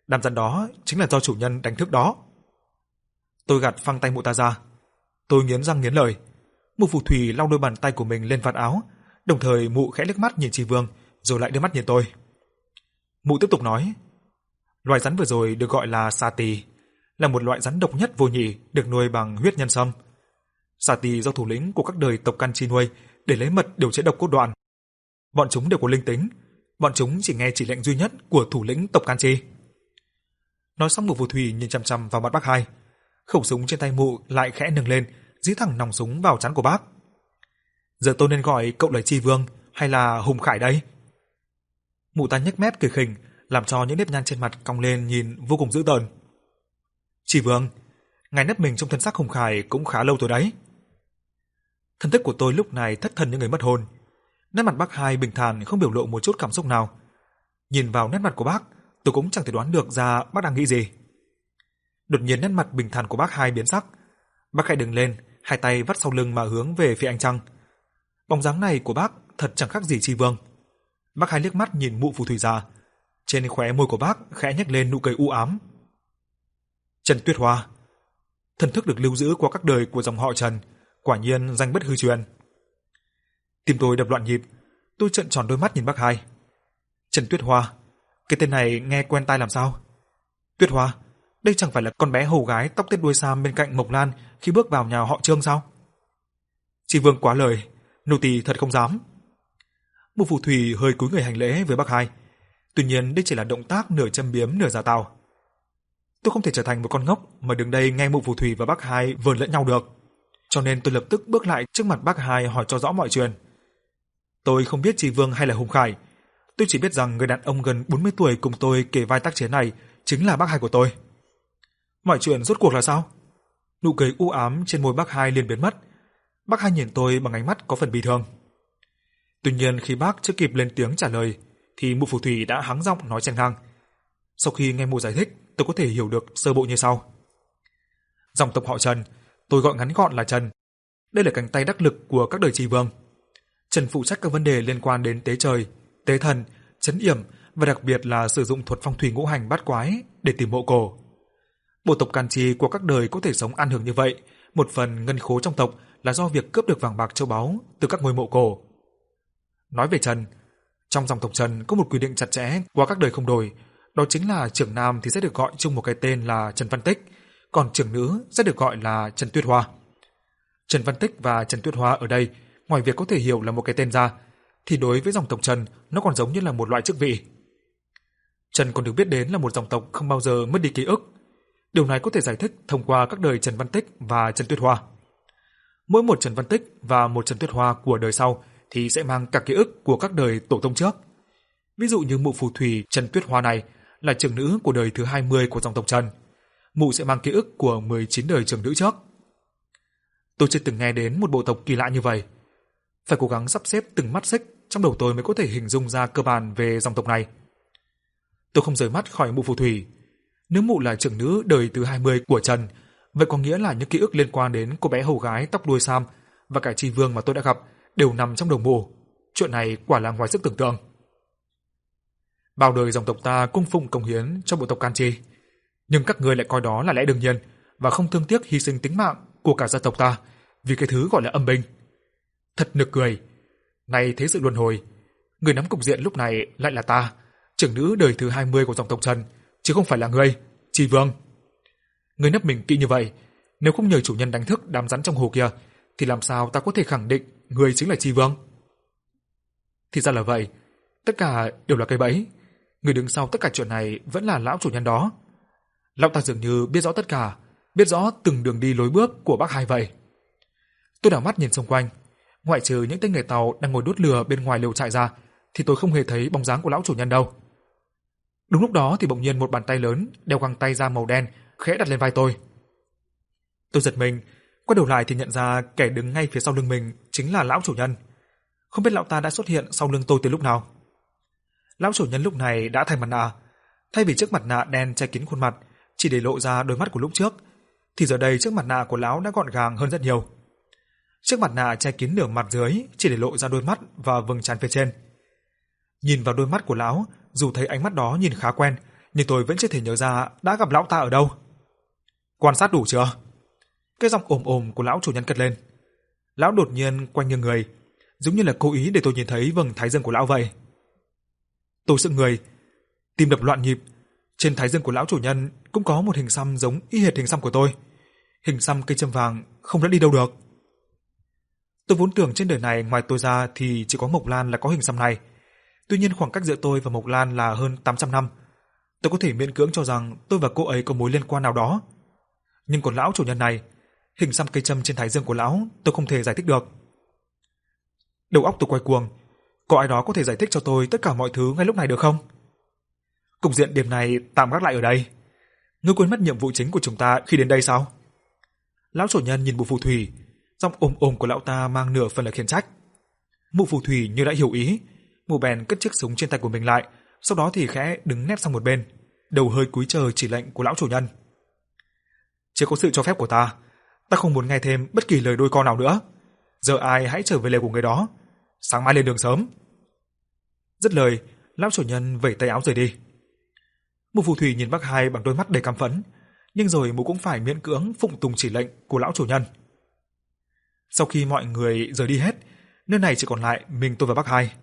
đám rắn đó chính là do chủ nhân đánh thức đó. Tôi gạt phăng tay mụ ta ra. Tôi nghiến răng nghiến lợi Mụ phù thủy lau đôi bàn tay của mình lên vạt áo, đồng thời mụ khẽ liếc mắt nhìn trì Vương, rồi lại đưa mắt nhìn tôi. Mụ tiếp tục nói, loài rắn vừa rồi được gọi là sa tỳ, là một loại rắn độc nhất vô nhị được nuôi bằng huyết nhân sâm. Sa tỳ do thủ lĩnh của các đời tộc Can Chi nuôi để lấy mật điều chế độc cốt đoạn. Bọn chúng đều có linh tính, bọn chúng chỉ nghe chỉ lệnh duy nhất của thủ lĩnh tộc Can Chi. Nói xong một phù thủy nhìn chăm chăm vào mặt bác hai, khẩu súng trên tay mụ lại khẽ nâng lên, dí thẳng nòng súng vào trán của bác. Giờ tôi nên gọi cậu là Chi Vương hay là Hùng Khải đây? Mụ ta nhếch mép cười khỉnh, làm cho những nếp nhăn trên mặt cong lên nhìn vô cùng dữ tợn. Chi Vương, ngài nấp mình trong thân xác Hùng Khải cũng khá lâu rồi đấy. Thân thức của tôi lúc này thất thần như người mất hồn. Nét mặt bác hai bình thản không biểu lộ một chút cảm xúc nào. Nhìn vào nét mặt của bác, tôi cũng chẳng thể đoán được ra bác đang nghĩ gì. Đột nhiên nét mặt bình thản của bác hai biến sắc. Bác hai đứng lên, hai tay vắt sau lưng mà hướng về phía anh Trăng. Bóng dáng này của bác thật chẳng khác gì Chi Vương. Bác hai liếc mắt nhìn mụ phù thủy già. Trên khóe môi của bác khẽ nhếch lên nụ cười u ám. Trần Tuyết Hoa Thần thức được lưu giữ qua các đời của dòng họ Trần, quả nhiên danh bất hư truyền. Tim tôi đập loạn nhịp, tôi trợn tròn đôi mắt nhìn bác hai. Trần Tuyết Hoa, cái tên này nghe quen tai làm sao? Tuyết Hoa, đây chẳng phải là con bé hầu gái tóc tết đuôi sam bên cạnh Mộc Lan khi bước vào nhà họ Trương sao? Chị Vương quá lời, nô tỳ thật không dám. Một phù thủy hơi cúi người hành lễ với bác hai. Tuy nhiên đây chỉ là động tác nửa châm biếm nửa giả tạo. Tôi không thể trở thành một con ngốc mà đứng đây nghe mụ phù thủy và bác hai vờn lẫn nhau được. Cho nên tôi lập tức bước lại trước mặt bác hai hỏi cho rõ mọi chuyện. Tôi không biết Trì Vương hay là Hùng Khải. Tôi chỉ biết rằng người đàn ông gần 40 tuổi cùng tôi kể vai tác chiến này chính là bác hai của tôi. Mọi chuyện rốt cuộc là sao? Nụ cười u ám trên môi bác hai liền biến mất. Bác hai nhìn tôi bằng ánh mắt có phần bi thương. Tuy nhiên khi bác chưa kịp lên tiếng trả lời, thì mụ phù thủy đã hắng giọng nói chen ngang. Sau khi nghe mụ giải thích, tôi có thể hiểu được sơ bộ như sau. Dòng tộc họ Trần, tôi gọi ngắn gọn là Trần. Đây là cánh tay đắc lực của các đời trì vương. Trần phụ trách các vấn đề liên quan đến tế trời, tế thần, chấn yểm và đặc biệt là sử dụng thuật phong thủy ngũ hành bát quái để tìm mộ cổ. Bộ tộc Càn Trì của các đời có thể sống an hưởng như vậy, một phần ngân khố trong tộc là do việc cướp được vàng bạc châu báu từ các ngôi mộ cổ. Nói về Trần, trong dòng tộc Trần có một quy định chặt chẽ qua các đời không đổi, đó chính là trưởng nam thì sẽ được gọi chung một cái tên là Trần Văn Tích, còn trưởng nữ sẽ được gọi là Trần Tuyết Hoa. Trần Văn Tích và Trần Tuyết Hoa ở đây, ngoài việc có thể hiểu là một cái tên ra, thì đối với dòng tộc Trần, nó còn giống như là một loại chức vị. Trần còn được biết đến là một dòng tộc không bao giờ mất đi ký ức. Điều này có thể giải thích thông qua các đời Trần Văn Tích và Trần Tuyết Hoa. Mỗi một Trần Văn Tích và một Trần Tuyết Hoa của đời sau thì sẽ mang cả ký ức của các đời tổ tông trước. Ví dụ như mụ phù thủy Trần Tuyết Hoa này là trưởng nữ của đời thứ 20 của dòng tộc Trần. Mụ sẽ mang ký ức của 19 đời trưởng nữ trước. Tôi chưa từng nghe đến một bộ tộc kỳ lạ như vậy. Phải cố gắng sắp xếp từng mắt xích trong đầu tôi mới có thể hình dung ra cơ bản về dòng tộc này. Tôi không rời mắt khỏi mụ phù thủy. Nếu mụ là trưởng nữ đời thứ 20 của Trần, vậy có nghĩa là những ký ức liên quan đến cô bé hầu gái tóc đuôi sam và cả chi vương mà tôi đã gặp đều nằm trong đầu mụ. Chuyện này quả là ngoài sức tưởng tượng. Bao đời dòng tộc ta cung phụng công hiến cho bộ tộc Can Chi, nhưng các ngươi lại coi đó là lẽ đương nhiên và không thương tiếc hy sinh tính mạng của cả gia tộc ta vì cái thứ gọi là âm binh. Thật nực cười. nay thế sự luân hồi, người nắm cục diện lúc này lại là ta, trưởng nữ đời thứ 20 của dòng tộc Trần, chứ không phải là ngươi, Trì Vương. Ngươi nấp mình kỹ như vậy, nếu không nhờ chủ nhân đánh thức đám rắn trong hồ kia, thì làm sao ta có thể khẳng định ngươi chính là Trì Vương? Thì ra là vậy, tất cả đều là cây bẫy. Người đứng sau tất cả chuyện này vẫn là lão chủ nhân đó. Lão ta dường như biết rõ tất cả, biết rõ từng đường đi lối bước của bác hai vậy. Tôi đảo mắt nhìn xung quanh, ngoại trừ những tên người tàu đang ngồi đốt lửa bên ngoài lều trại ra, thì tôi không hề thấy bóng dáng của lão chủ nhân đâu. Đúng lúc đó thì bỗng nhiên một bàn tay lớn đeo găng tay da màu đen khẽ đặt lên vai tôi. Tôi giật mình, quay đầu lại thì nhận ra kẻ đứng ngay phía sau lưng mình chính là lão chủ nhân. Không biết lão ta đã xuất hiện sau lưng tôi từ lúc nào. Lão chủ nhân lúc này đã thay mặt nạ, thay vì chiếc mặt nạ đen che kín khuôn mặt, chỉ để lộ ra đôi mắt của lúc trước, thì giờ đây chiếc mặt nạ của lão đã gọn gàng hơn rất nhiều. Chiếc mặt nạ che kín nửa mặt dưới chỉ để lộ ra đôi mắt và vầng trán phía trên. Nhìn vào đôi mắt của lão, dù thấy ánh mắt đó nhìn khá quen, nhưng tôi vẫn chưa thể nhớ ra đã gặp lão ta ở đâu. Quan sát đủ chưa? Cái giọng ồm ồm của lão chủ nhân cất lên. Lão đột nhiên quay nghiêng người, giống như là cố ý để tôi nhìn thấy vầng thái dương của lão vậy. Tôi sững người, tim đập loạn nhịp, trên thái dương của lão chủ nhân cũng có một hình xăm giống y hệt hình xăm của tôi. Hình xăm cây châm vàng không đã đi đâu được. Tôi vốn tưởng trên đời này ngoài tôi ra thì chỉ có Mộc Lan là có hình xăm này. Tuy nhiên khoảng cách giữa tôi và Mộc Lan là hơn 800 năm. Tôi có thể miễn cưỡng cho rằng tôi và cô ấy có mối liên quan nào đó. Nhưng còn lão chủ nhân này, hình xăm cây châm trên thái dương của lão tôi không thể giải thích được. Đầu óc tôi quay cuồng, có ai đó có thể giải thích cho tôi tất cả mọi thứ ngay lúc này được không? Cục diện điểm này tạm gác lại ở đây. Ngươi quên mất nhiệm vụ chính của chúng ta khi đến đây sao? Lão chủ nhân nhìn bộ Phù Thủy, giọng ồm ồm của lão ta mang nửa phần là khiển trách. Mục Phù Thủy như đã hiểu ý, mù bèn cất chiếc súng trên tay của mình lại, sau đó thì khẽ đứng nép sang một bên, đầu hơi cúi chờ chỉ lệnh của lão chủ nhân. Chưa có sự cho phép của ta, ta không muốn nghe thêm bất kỳ lời đôi co nào nữa. Giờ ai hãy trở về lều của người đó, sáng mai lên đường sớm. Dứt lời, lão chủ nhân vẩy tay áo rời đi. Mộ phù thủy nhìn bác hai bằng đôi mắt đầy căm phẫn, nhưng rồi mụ cũng phải miễn cưỡng phụng tùng chỉ lệnh của lão chủ nhân. Sau khi mọi người rời đi hết, nơi này chỉ còn lại mình tôi và bác hai.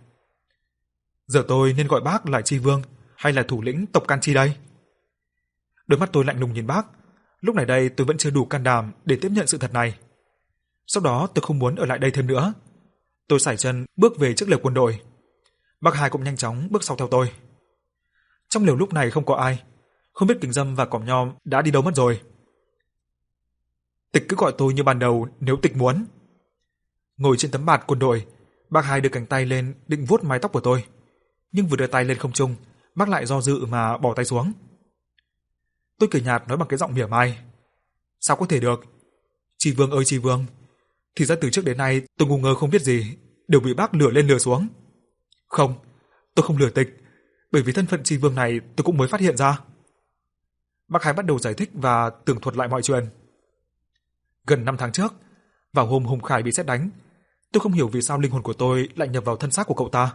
Giờ tôi nên gọi bác là Chi Vương hay là thủ lĩnh tộc Can Chi đây? Đôi mắt tôi lạnh lùng nhìn bác, lúc này đây tôi vẫn chưa đủ can đảm để tiếp nhận sự thật này. Sau đó tôi không muốn ở lại đây thêm nữa. Tôi sải chân bước về trước lều quân đội. Bác hai cũng nhanh chóng bước sau theo tôi. Trong lều lúc này không có ai, không biết Kính Dâm và Cỏm Nhom đã đi đâu mất rồi. Tịch cứ gọi tôi như ban đầu nếu Tịch muốn. Ngồi trên tấm bạt quân đội, bác hai đưa cánh tay lên định vuốt mái tóc của tôi, nhưng vừa đưa tay lên không trung, bác lại do dự mà bỏ tay xuống. Tôi cười nhạt nói bằng cái giọng mỉa mai. Sao có thể được? Chị Vương ơi chị Vương, thì ra từ trước đến nay tôi ngu ngơ không biết gì, đều bị bác lừa lên lừa xuống. Không, tôi không lừa tịch, bởi vì thân phận tri vương này tôi cũng mới phát hiện ra. Bác Hải bắt đầu giải thích và tường thuật lại mọi chuyện. Gần 5 tháng trước, vào hôm Hùng Khải bị xét đánh, tôi không hiểu vì sao linh hồn của tôi lại nhập vào thân xác của cậu ta.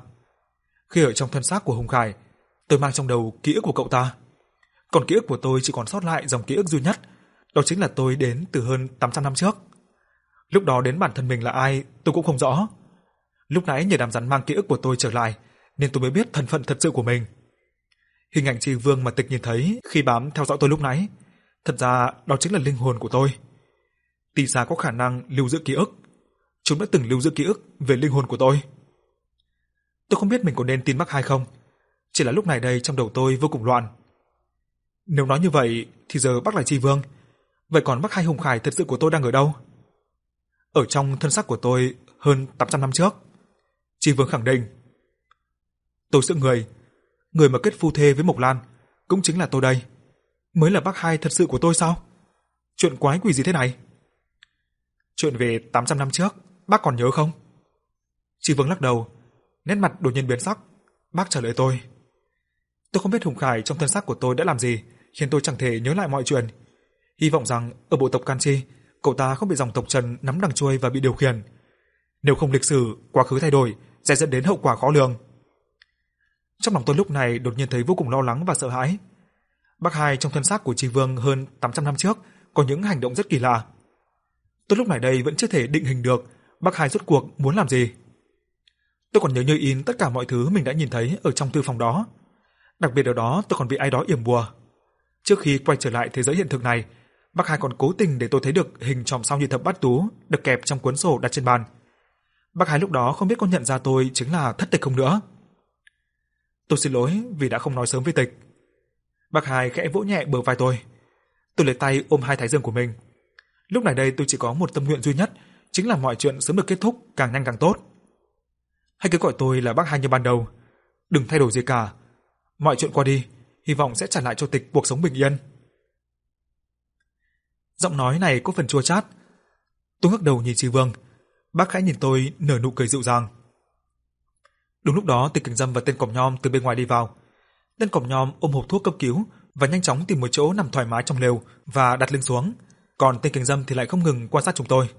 Khi ở trong thân xác của Hùng Khải, tôi mang trong đầu ký ức của cậu ta. Còn ký ức của tôi chỉ còn sót lại dòng ký ức duy nhất, đó chính là tôi đến từ hơn 800 năm trước. Lúc đó đến bản thân mình là ai, tôi cũng không rõ. Lúc nãy nhờ đám rắn mang ký ức của tôi trở lại, nên tôi mới biết thân phận thật sự của mình. Hình ảnh Tri Vương mà Tịch nhìn thấy khi bám theo dõi tôi lúc nãy, thật ra đó chính là linh hồn của tôi. Tỷ giá có khả năng lưu giữ ký ức. Chúng đã từng lưu giữ ký ức về linh hồn của tôi. Tôi không biết mình có nên tin mắc hay không, chỉ là lúc này đây trong đầu tôi vô cùng loạn. Nếu nói như vậy thì giờ bác là Tri Vương, vậy còn bác hai hùng khải thật sự của tôi đang ở đâu? Ở trong thân xác của tôi hơn 800 năm trước. Tri Vương khẳng định. Tôi sợ người, người mà kết phu thê với Mộc Lan, cũng chính là tôi đây. Mới là bác hai thật sự của tôi sao? Chuyện quái quỷ gì thế này? Chuyện về 800 năm trước, bác còn nhớ không? Tri Vương lắc đầu, nét mặt đột nhiên biến sắc. Bác trả lời tôi. Tôi không biết Hùng Khải trong thân xác của tôi đã làm gì, khiến tôi chẳng thể nhớ lại mọi chuyện. Hy vọng rằng ở bộ tộc Canchi, cậu ta không bị dòng tộc Trần nắm đằng chui và bị điều khiển. Nếu không lịch sử, quá khứ thay đổi, sẽ dẫn đến hậu quả khó lường. Trong lòng tôi lúc này đột nhiên thấy vô cùng lo lắng và sợ hãi. Bác hai trong thân xác của Tri Vương hơn 800 năm trước có những hành động rất kỳ lạ. Tôi lúc này đây vẫn chưa thể định hình được bác hai rốt cuộc muốn làm gì. Tôi còn nhớ như in tất cả mọi thứ mình đã nhìn thấy ở trong thư phòng đó. Đặc biệt ở đó tôi còn bị ai đó yểm bùa. Trước khi quay trở lại thế giới hiện thực này, bác hai còn cố tình để tôi thấy được hình tròn sao như thập bát tú được kẹp trong cuốn sổ đặt trên bàn. Bác Hải lúc đó không biết có nhận ra tôi chính là thất tịch không nữa. Tôi xin lỗi vì đã không nói sớm với tịch. Bác Hải khẽ vỗ nhẹ bờ vai tôi. Tôi lấy tay ôm hai thái dương của mình. Lúc này đây tôi chỉ có một tâm nguyện duy nhất, chính là mọi chuyện sớm được kết thúc càng nhanh càng tốt. Hãy cứ gọi tôi là bác hai như ban đầu. Đừng thay đổi gì cả. Mọi chuyện qua đi, hy vọng sẽ trả lại cho tịch cuộc sống bình yên. Giọng nói này có phần chua chát. Tôi ngước đầu nhìn Trì Vương. Bác khải nhìn tôi nở nụ cười dịu dàng. Đúng lúc đó, Tịch Cảnh Dâm và tên cổng nhom từ bên ngoài đi vào. Tên cổng nhom ôm hộp thuốc cấp cứu và nhanh chóng tìm một chỗ nằm thoải mái trong lều và đặt lưng xuống, còn tên Cảnh Dâm thì lại không ngừng quan sát chúng tôi.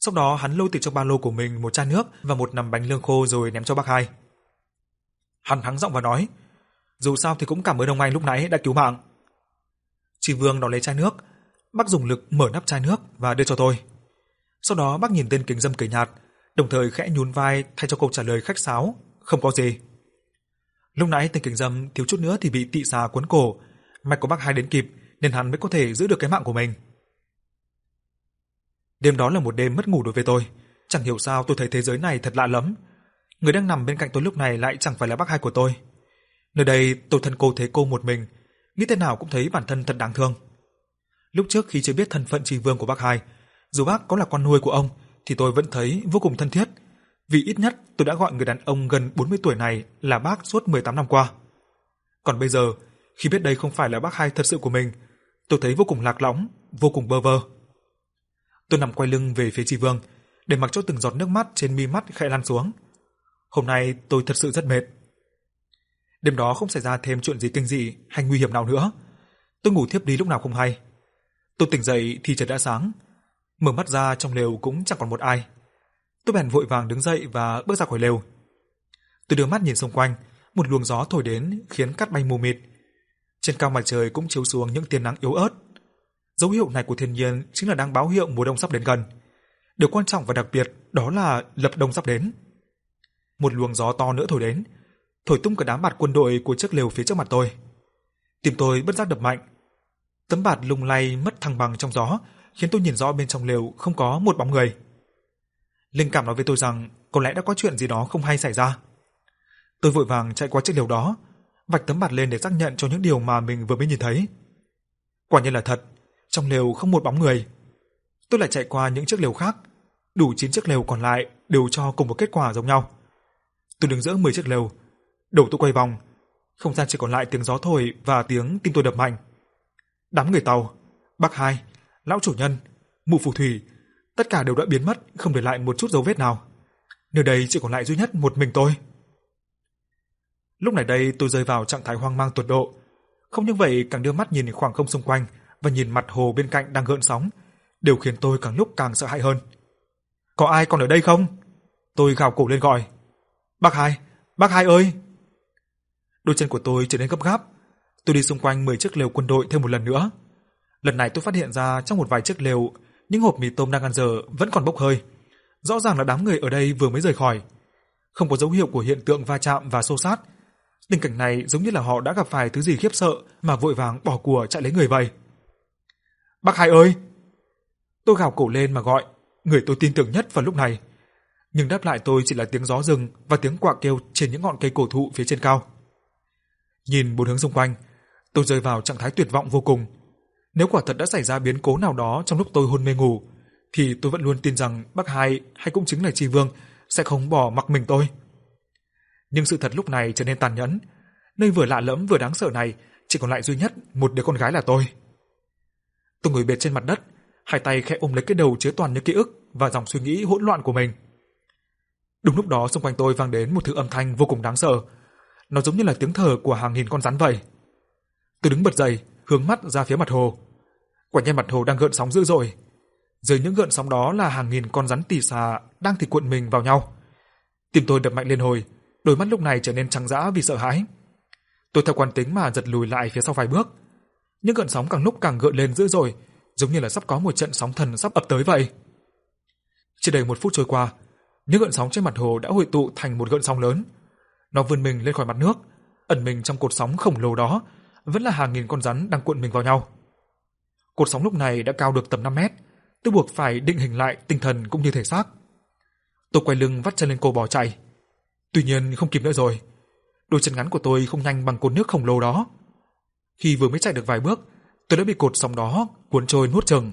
Sau đó hắn lôi từ trong ba lô của mình một chai nước và một nắm bánh lương khô rồi ném cho bác hai. Hắn hắng giọng và nói, dù sao thì cũng cảm ơn ông anh lúc nãy đã cứu mạng. Chi Vương đón lấy chai nước, bác dùng lực mở nắp chai nước và đưa cho tôi. Sau đó bác nhìn tên kính dâm cười nhạt, đồng thời khẽ nhún vai thay cho câu trả lời khách sáo, không có gì. Lúc nãy tên kính dâm thiếu chút nữa thì bị tị xà cuốn cổ, mạch của bác hai đến kịp nên hắn mới có thể giữ được cái mạng của mình. Đêm đó là một đêm mất ngủ đối với tôi, chẳng hiểu sao tôi thấy thế giới này thật lạ lắm. Người đang nằm bên cạnh tôi lúc này lại chẳng phải là bác hai của tôi. Nơi đây tôi thân cô thế cô một mình, nghĩ thế nào cũng thấy bản thân thật đáng thương. Lúc trước khi chưa biết thân phận trì vương của bác hai, dù bác có là con nuôi của ông thì tôi vẫn thấy vô cùng thân thiết, vì ít nhất tôi đã gọi người đàn ông gần 40 tuổi này là bác suốt 18 năm qua. Còn bây giờ, khi biết đây không phải là bác hai thật sự của mình, tôi thấy vô cùng lạc lõng, vô cùng bơ vơ. Tôi nằm quay lưng về phía Tri Vương, để mặc cho từng giọt nước mắt trên mi mắt khẽ lan xuống. Hôm nay tôi thật sự rất mệt. Đêm đó không xảy ra thêm chuyện gì kinh dị hay nguy hiểm nào nữa. Tôi ngủ thiếp đi lúc nào không hay. Tôi tỉnh dậy thì trời đã sáng. Mở mắt ra trong lều cũng chẳng còn một ai. Tôi bèn vội vàng đứng dậy và bước ra khỏi lều. Tôi đưa mắt nhìn xung quanh, một luồng gió thổi đến khiến cát bay mù mịt. Trên cao mặt trời cũng chiếu xuống những tia nắng yếu ớt. Dấu hiệu này của thiên nhiên chính là đang báo hiệu mùa đông sắp đến gần. Điều quan trọng và đặc biệt đó là lập đông sắp đến. Một luồng gió to nữa thổi đến, thổi tung cả đám bạt quân đội của chiếc lều phía trước mặt tôi. Tim tôi bất giác đập mạnh. Tấm bạt lung lay mất thăng bằng trong gió, khiến tôi nhìn rõ bên trong lều không có một bóng người. Linh cảm nói với tôi rằng có lẽ đã có chuyện gì đó không hay xảy ra. Tôi vội vàng chạy qua chiếc lều đó, vạch tấm bạt lên để xác nhận cho những điều mà mình vừa mới nhìn thấy. Quả nhiên là thật, trong lều không một bóng người. Tôi lại chạy qua những chiếc lều khác, đủ 9 chiếc lều còn lại đều cho cùng một kết quả giống nhau. Tôi đứng giữa 10 chiếc lều, đầu tôi quay vòng, không gian chỉ còn lại tiếng gió thổi và tiếng tim tôi đập mạnh. Đám người tàu, Bắc hai, lão chủ nhân, mụ phù thủy, tất cả đều đã biến mất, không để lại một chút dấu vết nào. Nơi đây chỉ còn lại duy nhất một mình tôi. Lúc này đây tôi rơi vào trạng thái hoang mang tột độ. Không những vậy càng đưa mắt nhìn khoảng không xung quanh và nhìn mặt hồ bên cạnh đang gợn sóng, đều khiến tôi càng lúc càng sợ hãi hơn. Có ai còn ở đây không? Tôi gào cổ lên gọi. Bác hai, bác hai ơi! Đôi chân của tôi trở nên gấp gáp. Tôi đi xung quanh 10 chiếc lều quân đội thêm một lần nữa. Lần này tôi phát hiện ra trong một vài chiếc lều, những hộp mì tôm đang ăn dở vẫn còn bốc hơi. Rõ ràng là đám người ở đây vừa mới rời khỏi. Không có dấu hiệu của hiện tượng va chạm và xô sát. Tình cảnh này giống như là họ đã gặp phải thứ gì khiếp sợ mà vội vàng bỏ của chạy lấy người vậy. Bác hai ơi! Tôi gào cổ lên mà gọi, người tôi tin tưởng nhất vào lúc này. Nhưng đáp lại tôi chỉ là tiếng gió rừng và tiếng quạ kêu trên những ngọn cây cổ thụ phía trên cao. Nhìn bốn hướng xung quanh, tôi rơi vào trạng thái tuyệt vọng vô cùng. Nếu quả thật đã xảy ra biến cố nào đó trong lúc tôi hôn mê ngủ, thì tôi vẫn luôn tin rằng bác hai hay cũng chính là Tri Vương sẽ không bỏ mặc mình tôi. Nhưng sự thật lúc này trở nên tàn nhẫn. Nơi vừa lạ lẫm vừa đáng sợ này chỉ còn lại duy nhất một đứa con gái là tôi. Tôi ngồi bệt trên mặt đất, hai tay khẽ ôm lấy cái đầu chứa toàn những ký ức và dòng suy nghĩ hỗn loạn của mình. Đúng lúc đó xung quanh tôi vang đến một thứ âm thanh vô cùng đáng sợ. Nó giống như là tiếng thở của hàng nghìn con rắn vậy. Tôi đứng bật dậy, hướng mắt ra phía mặt hồ. Quả nhiên mặt hồ đang gợn sóng dữ dội. Dưới những gợn sóng đó là hàng nghìn con rắn tỉ xà đang thì cuộn mình vào nhau. Tim tôi đập mạnh lên hồi, đôi mắt lúc này trở nên trắng dã vì sợ hãi. Tôi theo quán tính mà giật lùi lại phía sau vài bước. Những gợn sóng càng lúc càng gợn lên dữ dội, giống như là sắp có một trận sóng thần sắp ập tới vậy. Chỉ đầy một phút trôi qua, những gợn sóng trên mặt hồ đã hội tụ thành một gợn sóng lớn. Nó vươn mình lên khỏi mặt nước, ẩn mình trong cột sóng khổng lồ đó, vẫn là hàng nghìn con rắn đang cuộn mình vào nhau. Cột sóng lúc này đã cao được tầm 5 mét, tôi buộc phải định hình lại tinh thần cũng như thể xác. Tôi quay lưng vắt chân lên cô bỏ chạy. Tuy nhiên không kịp nữa rồi. Đôi chân ngắn của tôi không nhanh bằng cột nước khổng lồ đó. Khi vừa mới chạy được vài bước, tôi đã bị cột sóng đó cuốn trôi nuốt chừng.